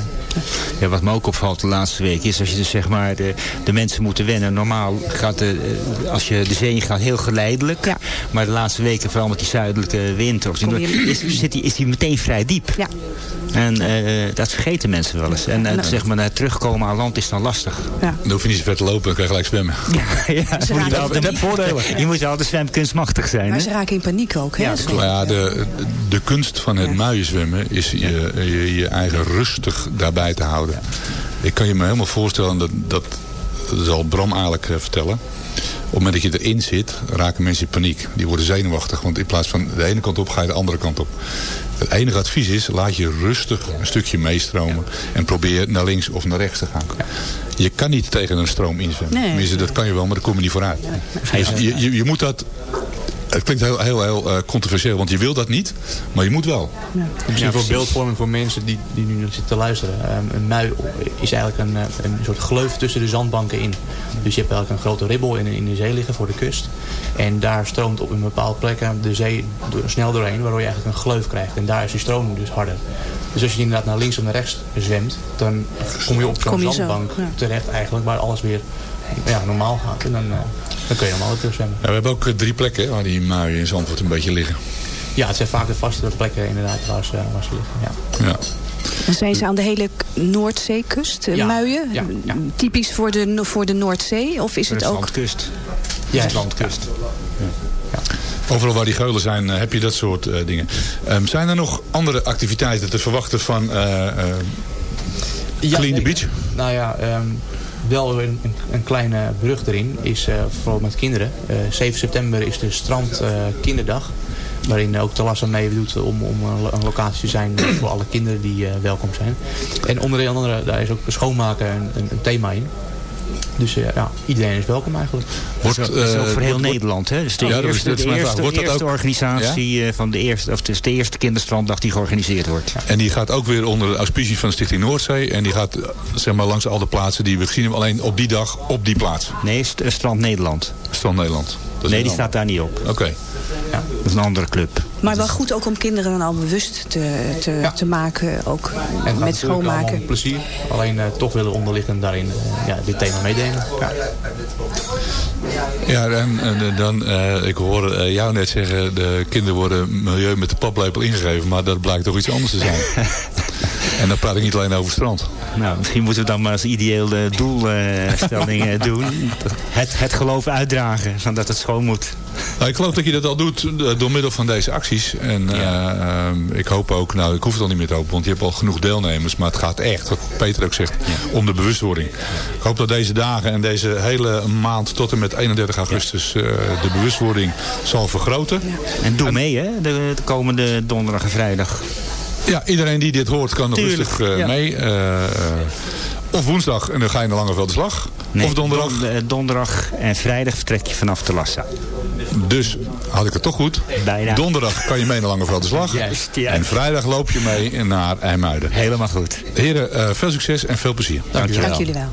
Ja, wat me ook opvalt de laatste week is als je dus zeg maar de, de mensen moeten wennen. Normaal gaat de, eh, als je de zee in gaat heel geleidelijk. Ja. Maar de laatste weken, vooral met die zuidelijke wind, of die, is, zit die, is die meteen vrij diep. Ja. En eh, dat vergeten mensen wel eens. En Nou. zeg maar, naar terugkomen aan land is dan lastig. Ja. Dan hoef je niet zo ver te lopen en kan je gelijk zwemmen. Ja, ja. Je paniek. voordelen. Je moet altijd zwemkunstmachtig zijn. Maar Hè? ze raken in paniek ook. Hè? Ja, de, de kunst van het muienzwemmen is je, je, je eigen rustig daarbij te houden. Ik kan je me helemaal voorstellen, dat, dat, dat zal Bram eigenlijk eh, vertellen. Op het moment dat je erin zit, raken mensen in paniek. Die worden zenuwachtig, want in plaats van de ene kant op ga je de andere kant op. Het enige advies is, laat je rustig een stukje meestromen. En probeer naar links of naar rechts te gaan. Je kan niet tegen een stroom inzwemmen. Nee. Tenminste, dat kan je wel, maar daar kom je niet vooruit. Dus je, je, je moet dat... Het klinkt heel, heel, heel eh, controversieel, want je wil dat niet. Maar je moet wel. Misschien voor beeldvorming voor mensen die, die nu zitten te luisteren. Ehm, een mui is eigenlijk een, eh, een soort gleuf tussen de zandbanken in. Dus je hebt eigenlijk een grote ribbel in, in de zee liggen voor de kust. En daar stroomt op een bepaalde plekken de zee door, snel doorheen. Waardoor je eigenlijk een gleuf krijgt. En daar is die stroming dus harder. Dus als je inderdaad naar links of naar rechts zwemt. Dan kom je op zo'n zo, zandbank ja. terecht eigenlijk. Waar alles weer ja, normaal gaat. En dan, eh, dan kun je normaal terug zwemmen. Ja, we hebben ook eh, drie plekken hè, waar die muien in Zandvoort een beetje liggen. Ja, het zijn vaak de vaste plekken inderdaad waar ze, waar ze liggen. Ja. Ja. Zijn ze aan de hele Noordzeekust, eh, Ja. muien? Ja, ja. Typisch voor de, voor de Noordzee? Of is het de ook... Zandkust. Ja, Zandkust. Overal waar die geulen zijn, eh, heb je dat soort eh, dingen. Ehm, zijn er nog andere activiteiten te verwachten van eh, eh, Ja, Clean the. Beach? Nou ja, ehm, wel een, een, kleine brug erin is eh, vooral met kinderen. Eh 7 september is de strand eh, kinderdag. Waarin ook Talassa meedoet om, om een, lo- een locatie te zijn voor alle kinderen die eh, welkom zijn. En onder andere, daar is ook schoonmaken een, een thema in. Dus eh, ja, iedereen is welkom eigenlijk. Wordt, dat is ook eh, voor heel wordt- Nederland. Hè? Dus de Ja, dat is- eerste, dat is de eerste. Wordt dat eerste ook- organisatie eh, van de eerste, of het is de eerste kinderstranddag die georganiseerd wordt. En die gaat ook weer onder de auspicie van de Stichting Noordzee. En die gaat zeg maar, langs al de plaatsen die we gezien hebben. Alleen op die dag, op die plaats. Nee, St- eh, Strand Nederland. Strand Nederland. Nee, die staat daar niet op. Oké. Dat is een andere club. Maar wel goed ook om kinderen dan al bewust te, te, Ja. te maken. Ook En met schoonmaken. plezier. Alleen eh, toch willen onderliggend daarin eh, ja, dit thema meedelen. Ja. Ja, en, en dan, eh, ik hoorde eh, jou net zeggen, de kinderen worden milieu met de paplepel ingegeven. Maar dat blijkt toch iets anders te zijn. en dan praat ik niet alleen over strand. Nou, misschien moeten we dan maar als ideële doelstelling doen. Het, het geloof uitdragen van dat het schoon moet. Nou, ik geloof dat je dat al doet eh, door middel van deze acties. En eh, ehm, ik hoop ook, nou ik hoef het al niet meer te hopen, want je hebt al genoeg deelnemers. Maar het gaat echt, wat Peter ook zegt, om de bewustwording. Ik hoop dat deze dagen en deze hele maand tot en met 31 augustus eh, de bewustwording zal vergroten. En doe mee, hè, de, de komende donderdag en vrijdag. Ja, iedereen die dit hoort kan nog Tuurlijk, rustig ja. mee. Of woensdag en dan ga je naar Langeveld de Slag. Nee, of donderdag. don- eh, donderdag en vrijdag vertrek je vanaf Telassa. Dus had ik het toch goed. Bijna. Donderdag kan je mee naar Langeveld de Slag. Juist, juist. En vrijdag loop je mee naar IJmuiden. Helemaal goed. Heren, eh, veel succes en veel plezier. Dankjewel. Dank jullie wel.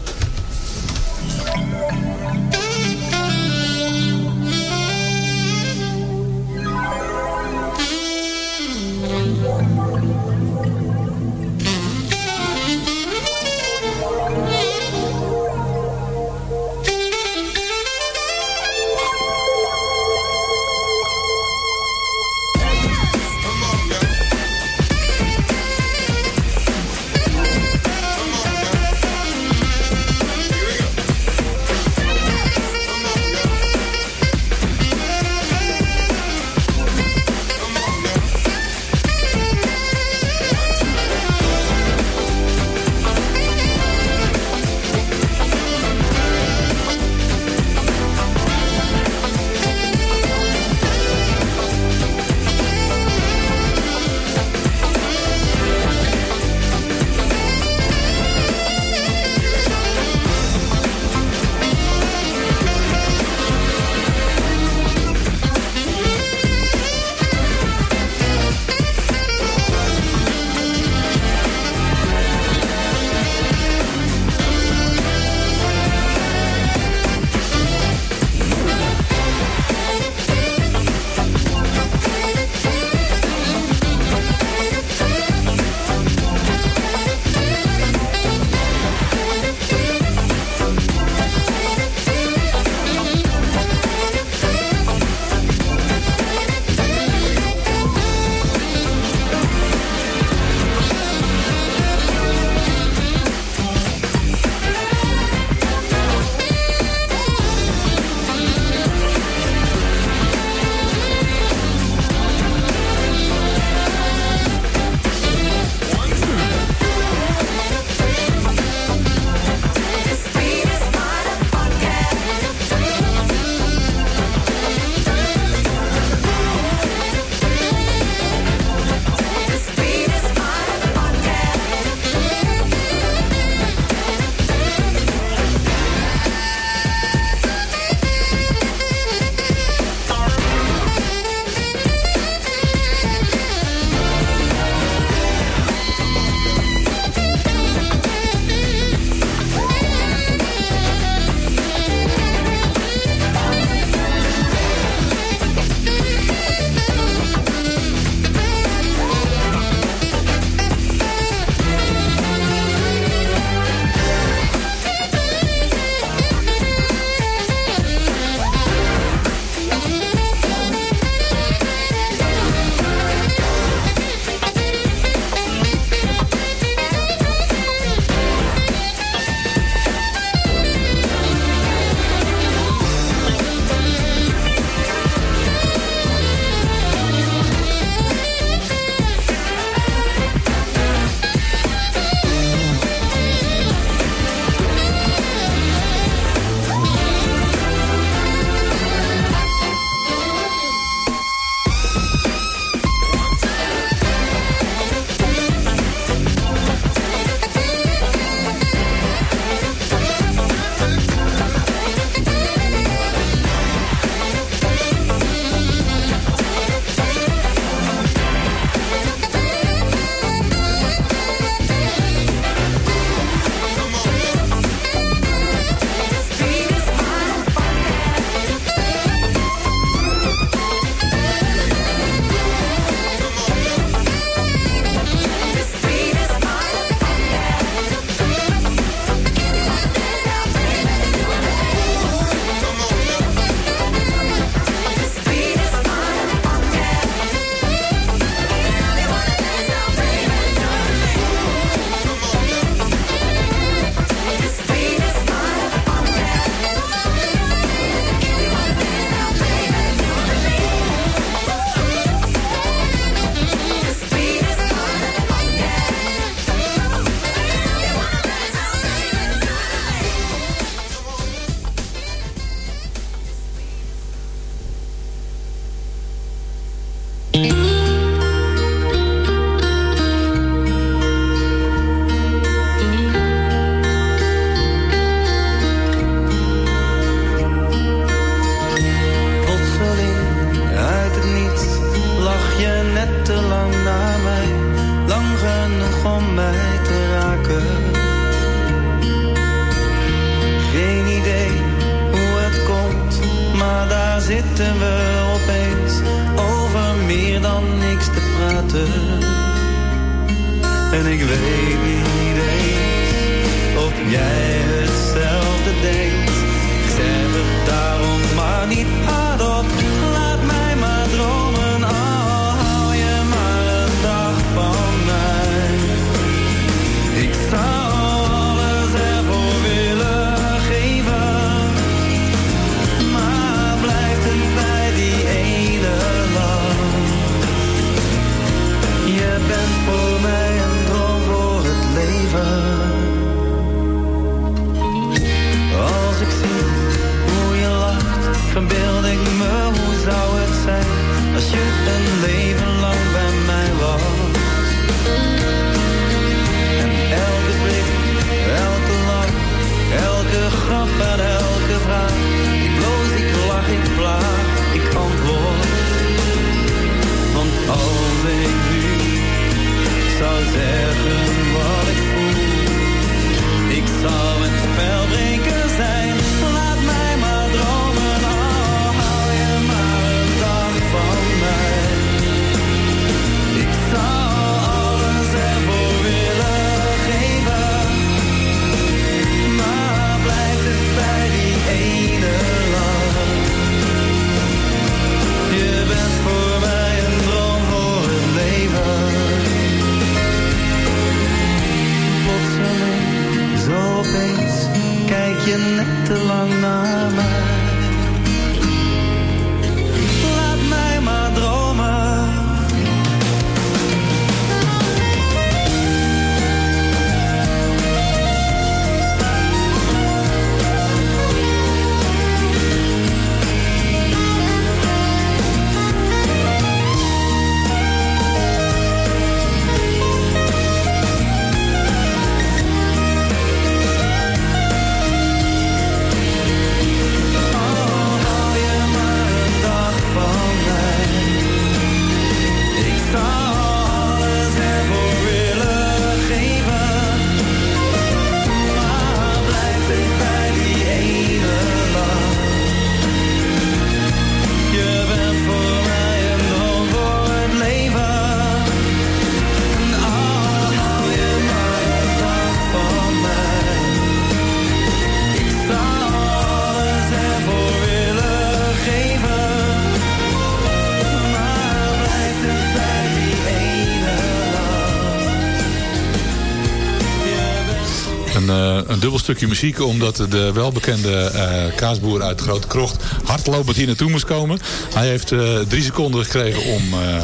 Stukje muziek, omdat de welbekende eh, kaasboer uit Grote Krocht hardlopend hier naartoe moest komen. Hij heeft eh, drie seconden gekregen om, eh,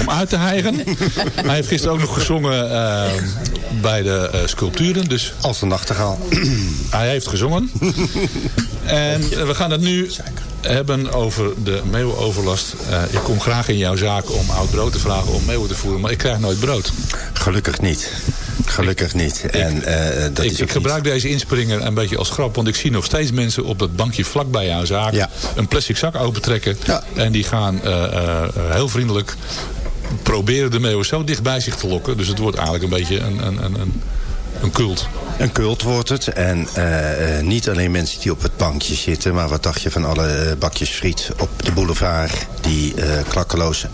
om uit te hijgen. Hij heeft gisteren ook nog gezongen bij de sculpturen. Dus Als een nachtegaal. hij heeft gezongen. En we gaan het nu hebben over de meeuwenoverlast. Eh, ik kom graag in jouw zaak om oud brood te vragen om meeuwen te voeren, maar ik krijg nooit brood. Gelukkig niet. Gelukkig niet. En, eh, dat ik, is ik gebruik deze inspringer een beetje als grap, want ik zie nog steeds mensen op dat bankje vlak bij jouw zaak een plastic zak opentrekken. En die gaan eh, eh, heel vriendelijk proberen de meeuwen zo dicht bij zich te lokken. Dus het wordt eigenlijk een beetje een, een, een, een, een cult. Een cult wordt het. En eh, eh, niet alleen mensen die op het bankje zitten... maar wat dacht je van alle eh, bakjes friet op de boulevard... die klakkeloos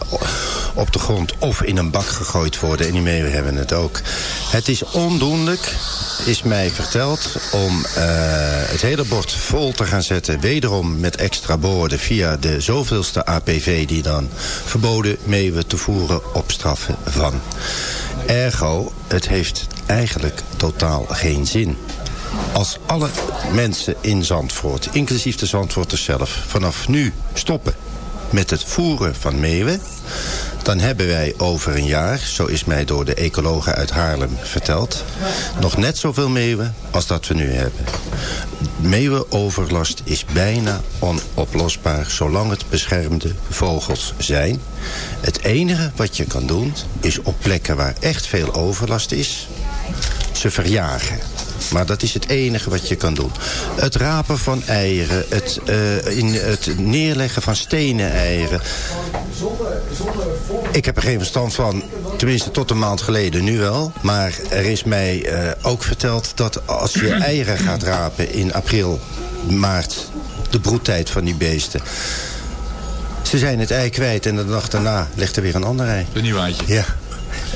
op de grond of in een bak gegooid worden. En die meeuwen hebben het ook. Het is ondoenlijk, is mij verteld... om het hele bord vol te gaan zetten... wederom met extra borden via de zoveelste APV... die dan verboden meeuwen te voeren op straffen van. Ergo, het heeft eigenlijk totaal geen zin. Als alle mensen in Zandvoort, inclusief de Zandvoorters zelf... vanaf nu stoppen met het voeren van meeuwen... dan hebben wij over een jaar, zo is mij door de ecologen uit Haarlem verteld... nog net zoveel meeuwen als dat we nu hebben. Meeuwenoverlast is bijna onoplosbaar zolang het beschermde vogels zijn. Het enige wat je kan doen is op plekken waar echt veel overlast is... ze verjagen. Maar dat is het enige wat je kan doen. Het rapen van eieren, het, eh, in het neerleggen van stenen eieren. Ik heb er geen verstand van, tenminste tot een maand geleden nu wel. Maar er is mij eh, ook verteld dat als je eieren gaat rapen in april, maart... de broedtijd van die beesten Ze zijn het ei kwijt en de dag daarna ligt er weer een ander ei. Een nieuw eitje. Ja.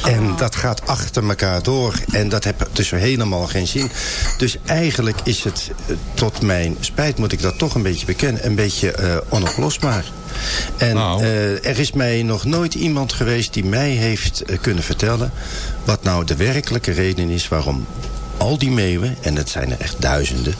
En dat gaat achter elkaar door. En dat heeft dus helemaal geen zin. Dus eigenlijk is het, eh, tot mijn spijt moet ik dat toch een beetje bekennen... een beetje eh, onoplosbaar. En Nou. eh, er is mij nog nooit iemand geweest die mij heeft kunnen vertellen... wat nou de werkelijke reden is waarom al die meeuwen... en het zijn er echt duizenden...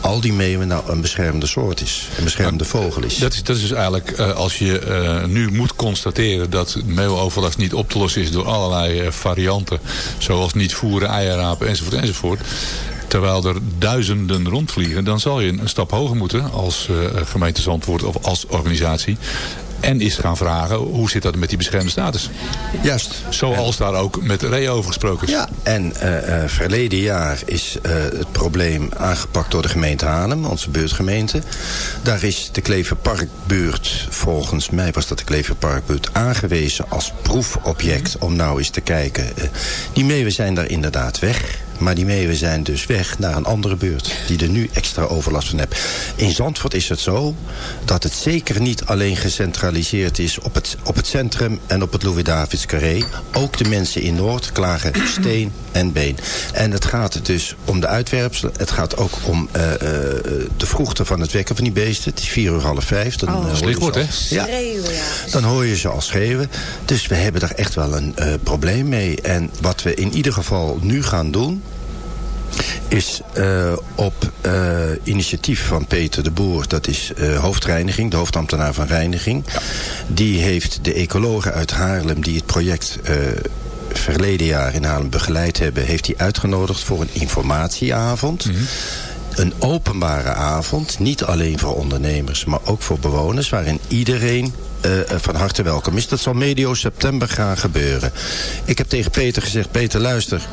al die meeuwen nou een beschermde soort is. Een beschermde vogel is. Dat is, dat is dus eigenlijk, eh, als je eh, nu moet constateren dat meeuwenoverlast niet op te lossen is door allerlei eh, varianten, zoals niet voeren, eierrapen enzovoort enzovoort. Terwijl er duizenden rondvliegen, dan zal je een stap hoger moeten als eh, gemeente Zandvoort of als organisatie. En is gaan vragen, hoe zit dat met die beschermde status? Juist. Zoals daar ook met Ray over gesproken is. Ja, en eh, eh, verleden jaar is eh, het probleem aangepakt door de gemeente Haarlem, onze buurtgemeente. Daar is de Kleverparkbuurt, volgens mij was dat de Kleverparkbuurt, aangewezen als proefobject om nou eens te kijken. Eh, die meeuwen zijn daar inderdaad weg. Maar die meeuwen zijn dus weg naar een andere buurt. Die er nu extra overlast van heeft. In Zandvoort is het zo dat het zeker niet alleen gecentraliseerd is op het, op het centrum en op het Louis-Davids Carré. Ook de mensen in Noord klagen steen en been. En het gaat dus om de uitwerpselen. Het gaat ook om eh, eh, de vroegte van het wekken van die beesten. Het is vier uur half vijf. Dan, Oh. eh, wordt, ze hè? al- Ja, dan hoor je ze al schreeuwen. Dus we hebben daar echt wel een eh, probleem mee. En wat we in ieder geval nu gaan doen is eh, op eh, initiatief van Peter de Boer... dat is eh, hoofdreiniging, de hoofdambtenaar van reiniging... die heeft de ecologen uit Haarlem die het project... verleden jaar in Haarlem begeleid hebben... heeft hij uitgenodigd voor een informatieavond... Een openbare avond, niet alleen voor ondernemers, maar ook voor bewoners... waarin iedereen van harte welkom is. Dat zal medio september gaan gebeuren. Ik heb tegen Peter gezegd, Peter luister...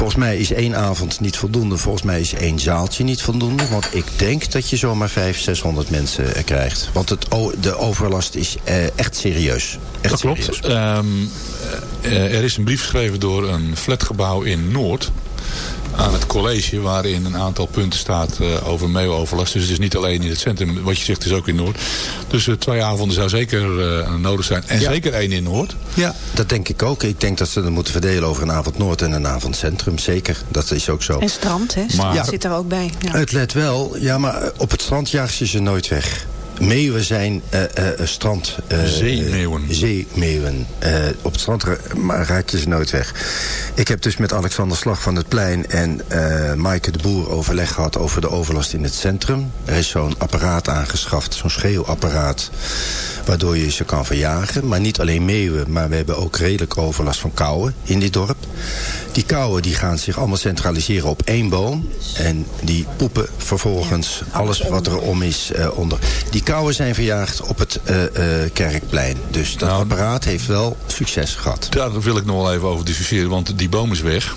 Volgens mij is één avond niet voldoende. Volgens mij is één zaaltje niet voldoende. Want ik denk dat je zomaar 500, 600 mensen eh, krijgt. Want het, de overlast is eh, echt serieus. Echt Dat klopt. serieus. Ehm, eh, er is een brief geschreven door een flatgebouw in Noord aan het college waarin een aantal punten staat eh, over meeuwoverlast. Dus het is niet alleen in het centrum, wat je zegt is ook in Noord. Dus eh, twee avonden zou zeker eh, nodig zijn. En Ja. zeker één in Noord. Ja, dat denk ik ook. Ik denk dat ze dat moeten verdelen over een avond Noord en een avond Centrum. Zeker, dat is ook zo. En strand, hè? Strand Maar- zit er ook bij. Ja. Het let wel, ja, maar op het strand jagen ze ze nooit weg. Meeuwen zijn eh, eh, strand... eh, Zeemeeuwen. zeemeeuwen. Op het strand raak je ze nooit weg. Ik heb dus met Alexander Slag van het Plein en Maaike de Boer overleg gehad over de overlast in het centrum. Er is zo'n apparaat aangeschaft, zo'n schreeuwapparaat, waardoor je ze kan verjagen. Maar niet alleen meeuwen, maar we hebben ook redelijk overlast van kauwen in dit dorp. Die kauwen die gaan zich allemaal centraliseren op één boom. En die poepen vervolgens alles wat er om is eh, onder. Die kauwen zijn verjaagd op het eh, eh, kerkplein. Dus dat apparaat heeft wel succes gehad. Daar wil ik nog wel even over discussiëren, want die boom is weg.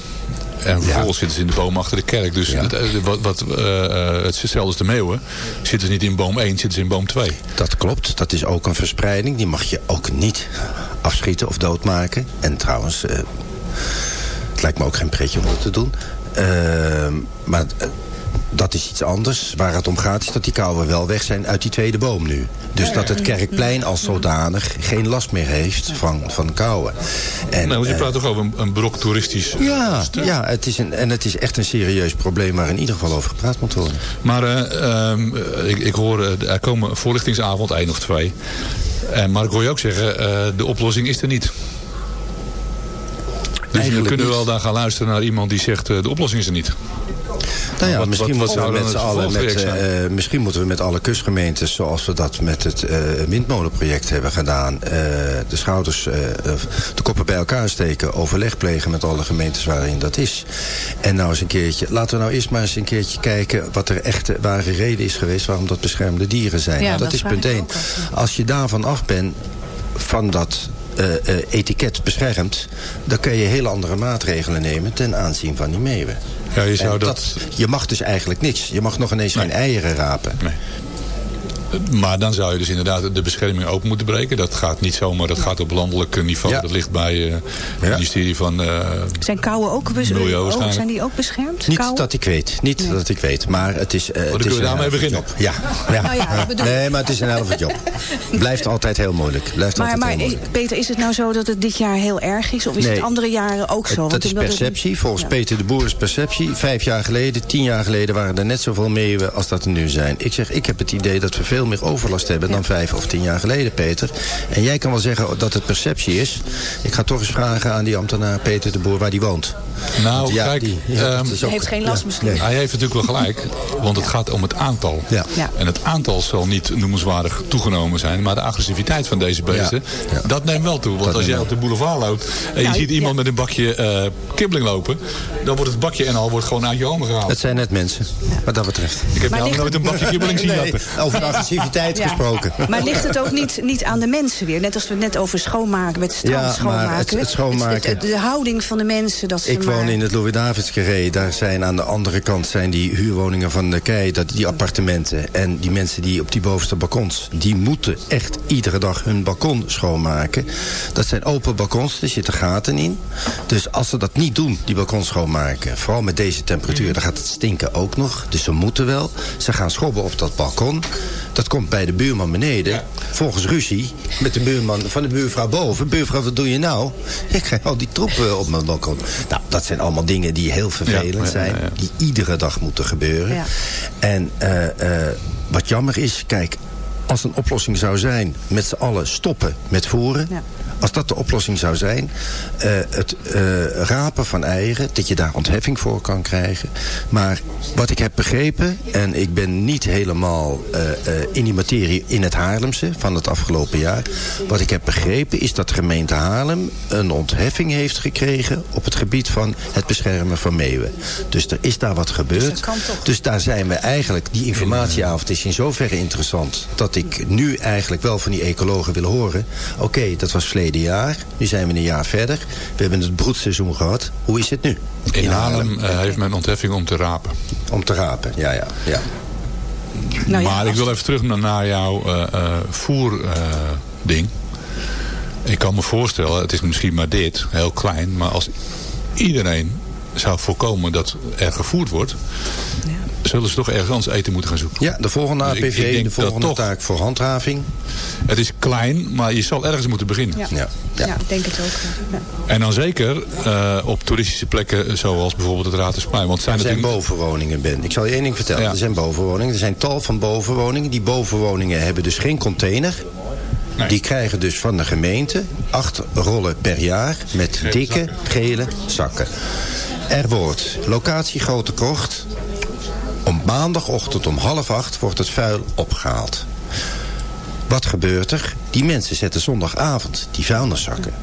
En vervolgens zitten ze in de boom achter de kerk. Dus het, eh, wat, wat, eh, eh, het is hetzelfde als de meeuwen. Zitten ze niet in boom 1, zitten ze in boom 2. Dat klopt, dat is ook een verspreiding. Die mag je ook niet afschieten of doodmaken. En trouwens, eh, het lijkt me ook geen pretje om dat te doen. Ehm, maar eh, dat is iets anders. Waar het om gaat is dat die kauwen wel weg zijn uit die tweede boom nu. Dus dat het kerkplein als zodanig geen last meer heeft van, van kauwen. En, nou, want je eh, praat toch over een, een brok toeristisch ja, ja het is een, en het is echt een serieus probleem waar in ieder geval over gepraat moet worden. Maar eh, ehm, eh, ik, ik hoor, eh, er komen voorlichtingsavond, één of twee. En maar ik hoor je ook zeggen, eh, de oplossing is er niet. Dus we Eigenlijk kunnen niet. wel daar gaan luisteren naar iemand die zegt, eh, de oplossing is er niet. Nou ja, Wat- misschien, wat- wat moeten we met allen met, eh, misschien moeten we met alle kustgemeentes, zoals we dat met het eh, windmolenproject hebben gedaan, eh, de schouders, eh, of de koppen bij elkaar steken, overleg plegen met alle gemeentes waarin dat is. En nou eens een keertje, laten we nou eerst maar eens een keertje kijken wat er echte ware reden is geweest waarom dat beschermde dieren zijn. Ja, Nou, dat, dat is punt één. Als je daarvan af bent, van dat eh, etiket beschermt, dan kun je hele andere maatregelen nemen ten aanzien van die meeuwen. Ja, je zou dat... je mag dus eigenlijk niks. Je mag nog ineens geen eieren rapen. Nee. Maar dan zou je dus inderdaad de bescherming open moeten breken. Dat gaat niet zomaar, dat gaat op landelijk niveau. Dat ligt bij eh, het ministerie van uh, Zijn kouwen ook, bes- Milieu ook waarschijnlijk. zijn die ook beschermd? Niet dat ik weet. Niet dat ik weet. Maar het is... eh, dan het is kunnen we een daarmee beginnen. job. Ja. ja. Nou ja. Nee, maar het is een helft job. Blijft altijd heel moeilijk. Blijft Maar, altijd maar heel moeilijk. Peter, is het nou zo dat het dit jaar heel erg is? Of is Nee. het andere jaren ook zo? Het- Want dat is het- perceptie. Volgens Ja. Peter de Boer is perceptie. Vijf jaar geleden, tien jaar geleden waren er net zoveel meeuwen als dat er nu zijn. Ik zeg, ik heb het idee dat we veel meer overlast hebben dan vijf of tien jaar geleden, Peter. En jij kan wel zeggen dat het perceptie is. Ik ga toch eens vragen aan die ambtenaar Peter de Boer waar die woont. Nou, ja, kijk, die- ja, ehm, ook- heeft geen last ja, misschien. nee. Hij heeft natuurlijk wel gelijk, want het gaat om het aantal. Ja. Ja. En het aantal zal niet noemenswaardig toegenomen zijn. Maar de agressiviteit van deze beesten, Ja. dat neemt wel toe. Want Dat als jij op de boulevard loopt en je Nou, ziet iemand ja. met een bakje eh kibbeling lopen... dan wordt het bakje en al wordt gewoon uit je handen gehaald. Het zijn net mensen, wat dat betreft. Ik heb jou nooit een bakje kibbeling zien Nee, lopen. over Ja. gesproken. Maar ligt het ook niet, niet aan de mensen weer? Net als we het net over schoonmaken, met strand Ja, maar schoonmaken. het- het schoonmaken- Het- de houding van de mensen. Dat ze Ik maar... woon in het Louis-Davids-carré. Daar zijn aan de andere kant zijn die huurwoningen van de kei, dat, die appartementen. En die mensen die op die bovenste balkons, die moeten echt iedere dag hun balkon schoonmaken. Dat zijn open balkons, er zitten gaten in. Dus als ze dat niet doen, die balkon schoonmaken, vooral met deze temperatuur, dan gaat het stinken ook nog. Dus ze moeten wel. Ze gaan schobben op dat balkon. Dat komt bij de buurman beneden. Volgens ruzie met de buurman van de buurvrouw boven. Buurvrouw, wat doe je nou? Ik krijg al die troepen op mijn balkon. Nou, dat zijn allemaal dingen die heel vervelend Ja, ja, zijn. ja, ja. Die iedere dag moeten gebeuren. Ja. En eh, eh, wat jammer is, kijk, als een oplossing zou zijn met z'n allen stoppen met voeren. Ja. Als dat de oplossing zou zijn, eh, het eh, rapen van eieren, dat je daar ontheffing voor kan krijgen. Maar wat ik heb begrepen, en ik ben niet helemaal eh, in die materie in het Haarlemse van het afgelopen jaar. Wat ik heb begrepen is dat de gemeente Haarlem een ontheffing heeft gekregen op het gebied van het beschermen van meeuwen. Dus er is daar wat gebeurd. kan toch? Dus daar zijn we eigenlijk, die informatieavond is in zoverre interessant... dat ik nu eigenlijk wel van die ecologen wil horen... oké, dat was verleden jaar, nu zijn we een jaar verder. We hebben het broedseizoen gehad. Hoe is het nu? In Haarlem eh, heeft men ontheffing om te rapen. Om te rapen, ja, ja. ja. Nou ja, maar ik wil even terug naar, naar jouw eh, eh, voerding. ik kan me voorstellen, het is misschien maar dit, heel klein. Maar als iedereen zou voorkomen dat er gevoerd wordt... zullen ze toch ergens anders eten moeten gaan zoeken. Ja, de volgende Dus ik- APV, ik de volgende toch- taak voor handhaving. Het is klein, maar je zal ergens moeten beginnen. Ja. Ja, Ja. ja. ik denk het ook. Ja. En dan zeker eh, op toeristische plekken zoals bijvoorbeeld het Ratersplein. Want het zijn Er zijn natuurlijk... bovenwoningen, Ben. Ik zal je één ding vertellen. Ja. Er zijn bovenwoningen. Er zijn tal van bovenwoningen. Die bovenwoningen hebben dus geen container. Nee. Die krijgen dus van de gemeente acht rollen per jaar... met Gele dikke, zakken. gele zakken. Er wordt locatie Grote Krocht... om maandagochtend om half acht wordt het vuil opgehaald. Wat gebeurt er? Die mensen zetten zondagavond die vuilniszakken.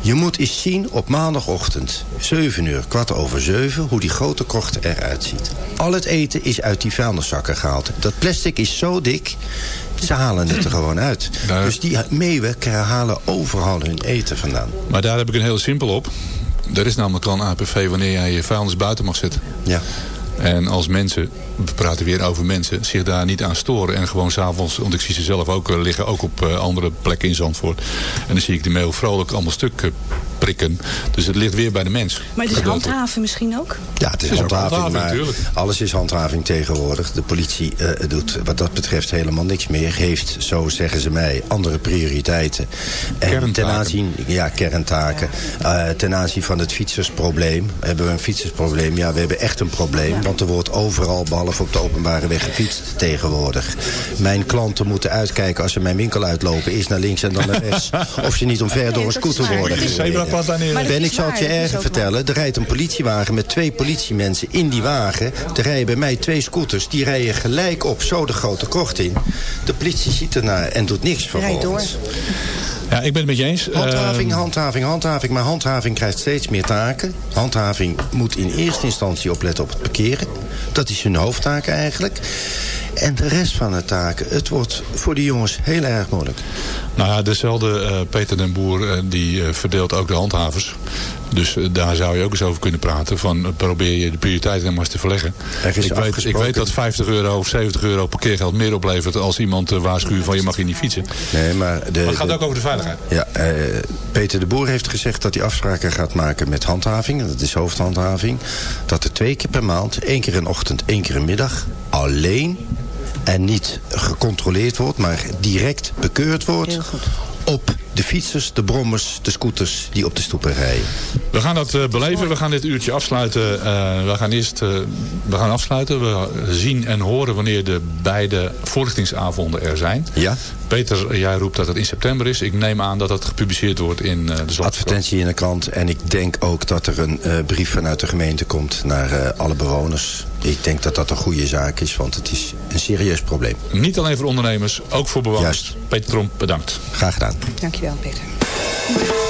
Je moet eens zien op maandagochtend, 7 uur, kwart over 7, hoe die grote krocht eruit ziet. Al het eten is uit die vuilniszakken gehaald. Dat plastic is zo dik, ze halen het er gewoon uit. Dus die meeuwen halen overal hun eten vandaan. Maar daar heb ik een heel simpel op. Er is namelijk al een APV wanneer jij je vuilnis buiten mag zetten. Ja. En als mensen, we praten weer over mensen, zich daar niet aan storen. En gewoon s'avonds, want ik zie ze zelf ook eh, liggen, ook op eh, andere plekken in Zandvoort. En dan zie ik de mail vrolijk allemaal stuk eh, prikken. Dus het ligt weer bij de mens. Maar het is Gedeeltelijk. handhaven misschien ook? Ja, het is, Het is handhaving, handhaving, maar alles is handhaving tegenwoordig. De politie eh, doet wat dat betreft helemaal niks meer. Heeft, zo zeggen ze mij, andere prioriteiten. En Kerntaken. ten aanzien, ja, kerntaken. Eh, ten aanzien van het fietsersprobleem. Hebben we een fietsersprobleem? Ja, we hebben echt een probleem. Want er wordt overal, behalve op de openbare weg, gefietst tegenwoordig. Mijn klanten moeten uitkijken als ze mijn winkel uitlopen. Eerst naar links en dan naar rechts. Of ze niet omver door een is scooter worden is- gereden. Dat Ben, ik zal het je erger vertellen. Er rijdt een politiewagen met twee politiemensen in die wagen. Er rijden bij mij twee scooters. Die rijden gelijk op, zo de grote krocht in. De politie ziet ernaar en doet niks Rijd door. vervolgens. Ja, ik ben het met je eens. Handhaving, Eh, handhaving, handhaving. Maar handhaving krijgt steeds meer taken. Handhaving moet in eerste instantie opletten op het parkeren. Dat is hun hoofdtaak eigenlijk. En de rest van de taken, het wordt voor die jongens heel erg moeilijk. Nou ja, dezelfde uh, Peter den Boer uh, die uh, verdeelt ook de handhavers. Dus daar zou je ook eens over kunnen praten. Van probeer je de prioriteiten maar eens te verleggen. Ik weet, ik weet dat 50 euro of 70 euro per keer geld meer oplevert als iemand waarschuwt van je mag hier niet fietsen. Nee, maar, de, maar het gaat de, ook over de veiligheid. Ja, Peter de Boer heeft gezegd dat hij afspraken gaat maken met handhaving. Dat is hoofdhandhaving. Dat er twee keer per maand, één keer in ochtend, één keer in middag, alleen en niet gecontroleerd wordt, maar direct bekeurd wordt op de fietsers, de brommers, de scooters die op de stoepen rijden. We gaan dat uh, beleven. We gaan dit uurtje afsluiten. Uh, we gaan eerst uh, we gaan afsluiten. We zien en horen wanneer de beide voorlichtingsavonden er zijn. Ja. Peter, jij roept dat het in september is. Ik neem aan dat het gepubliceerd wordt in de Zandvoort. Advertentie in de krant. En ik denk ook dat er een brief vanuit de gemeente komt naar alle bewoners. Ik denk dat dat een goede zaak is, want het is een serieus probleem. Niet alleen voor ondernemers, ook voor bewoners. Juist. Peter Tromp, bedankt. Graag gedaan. Dankjewel, Peter.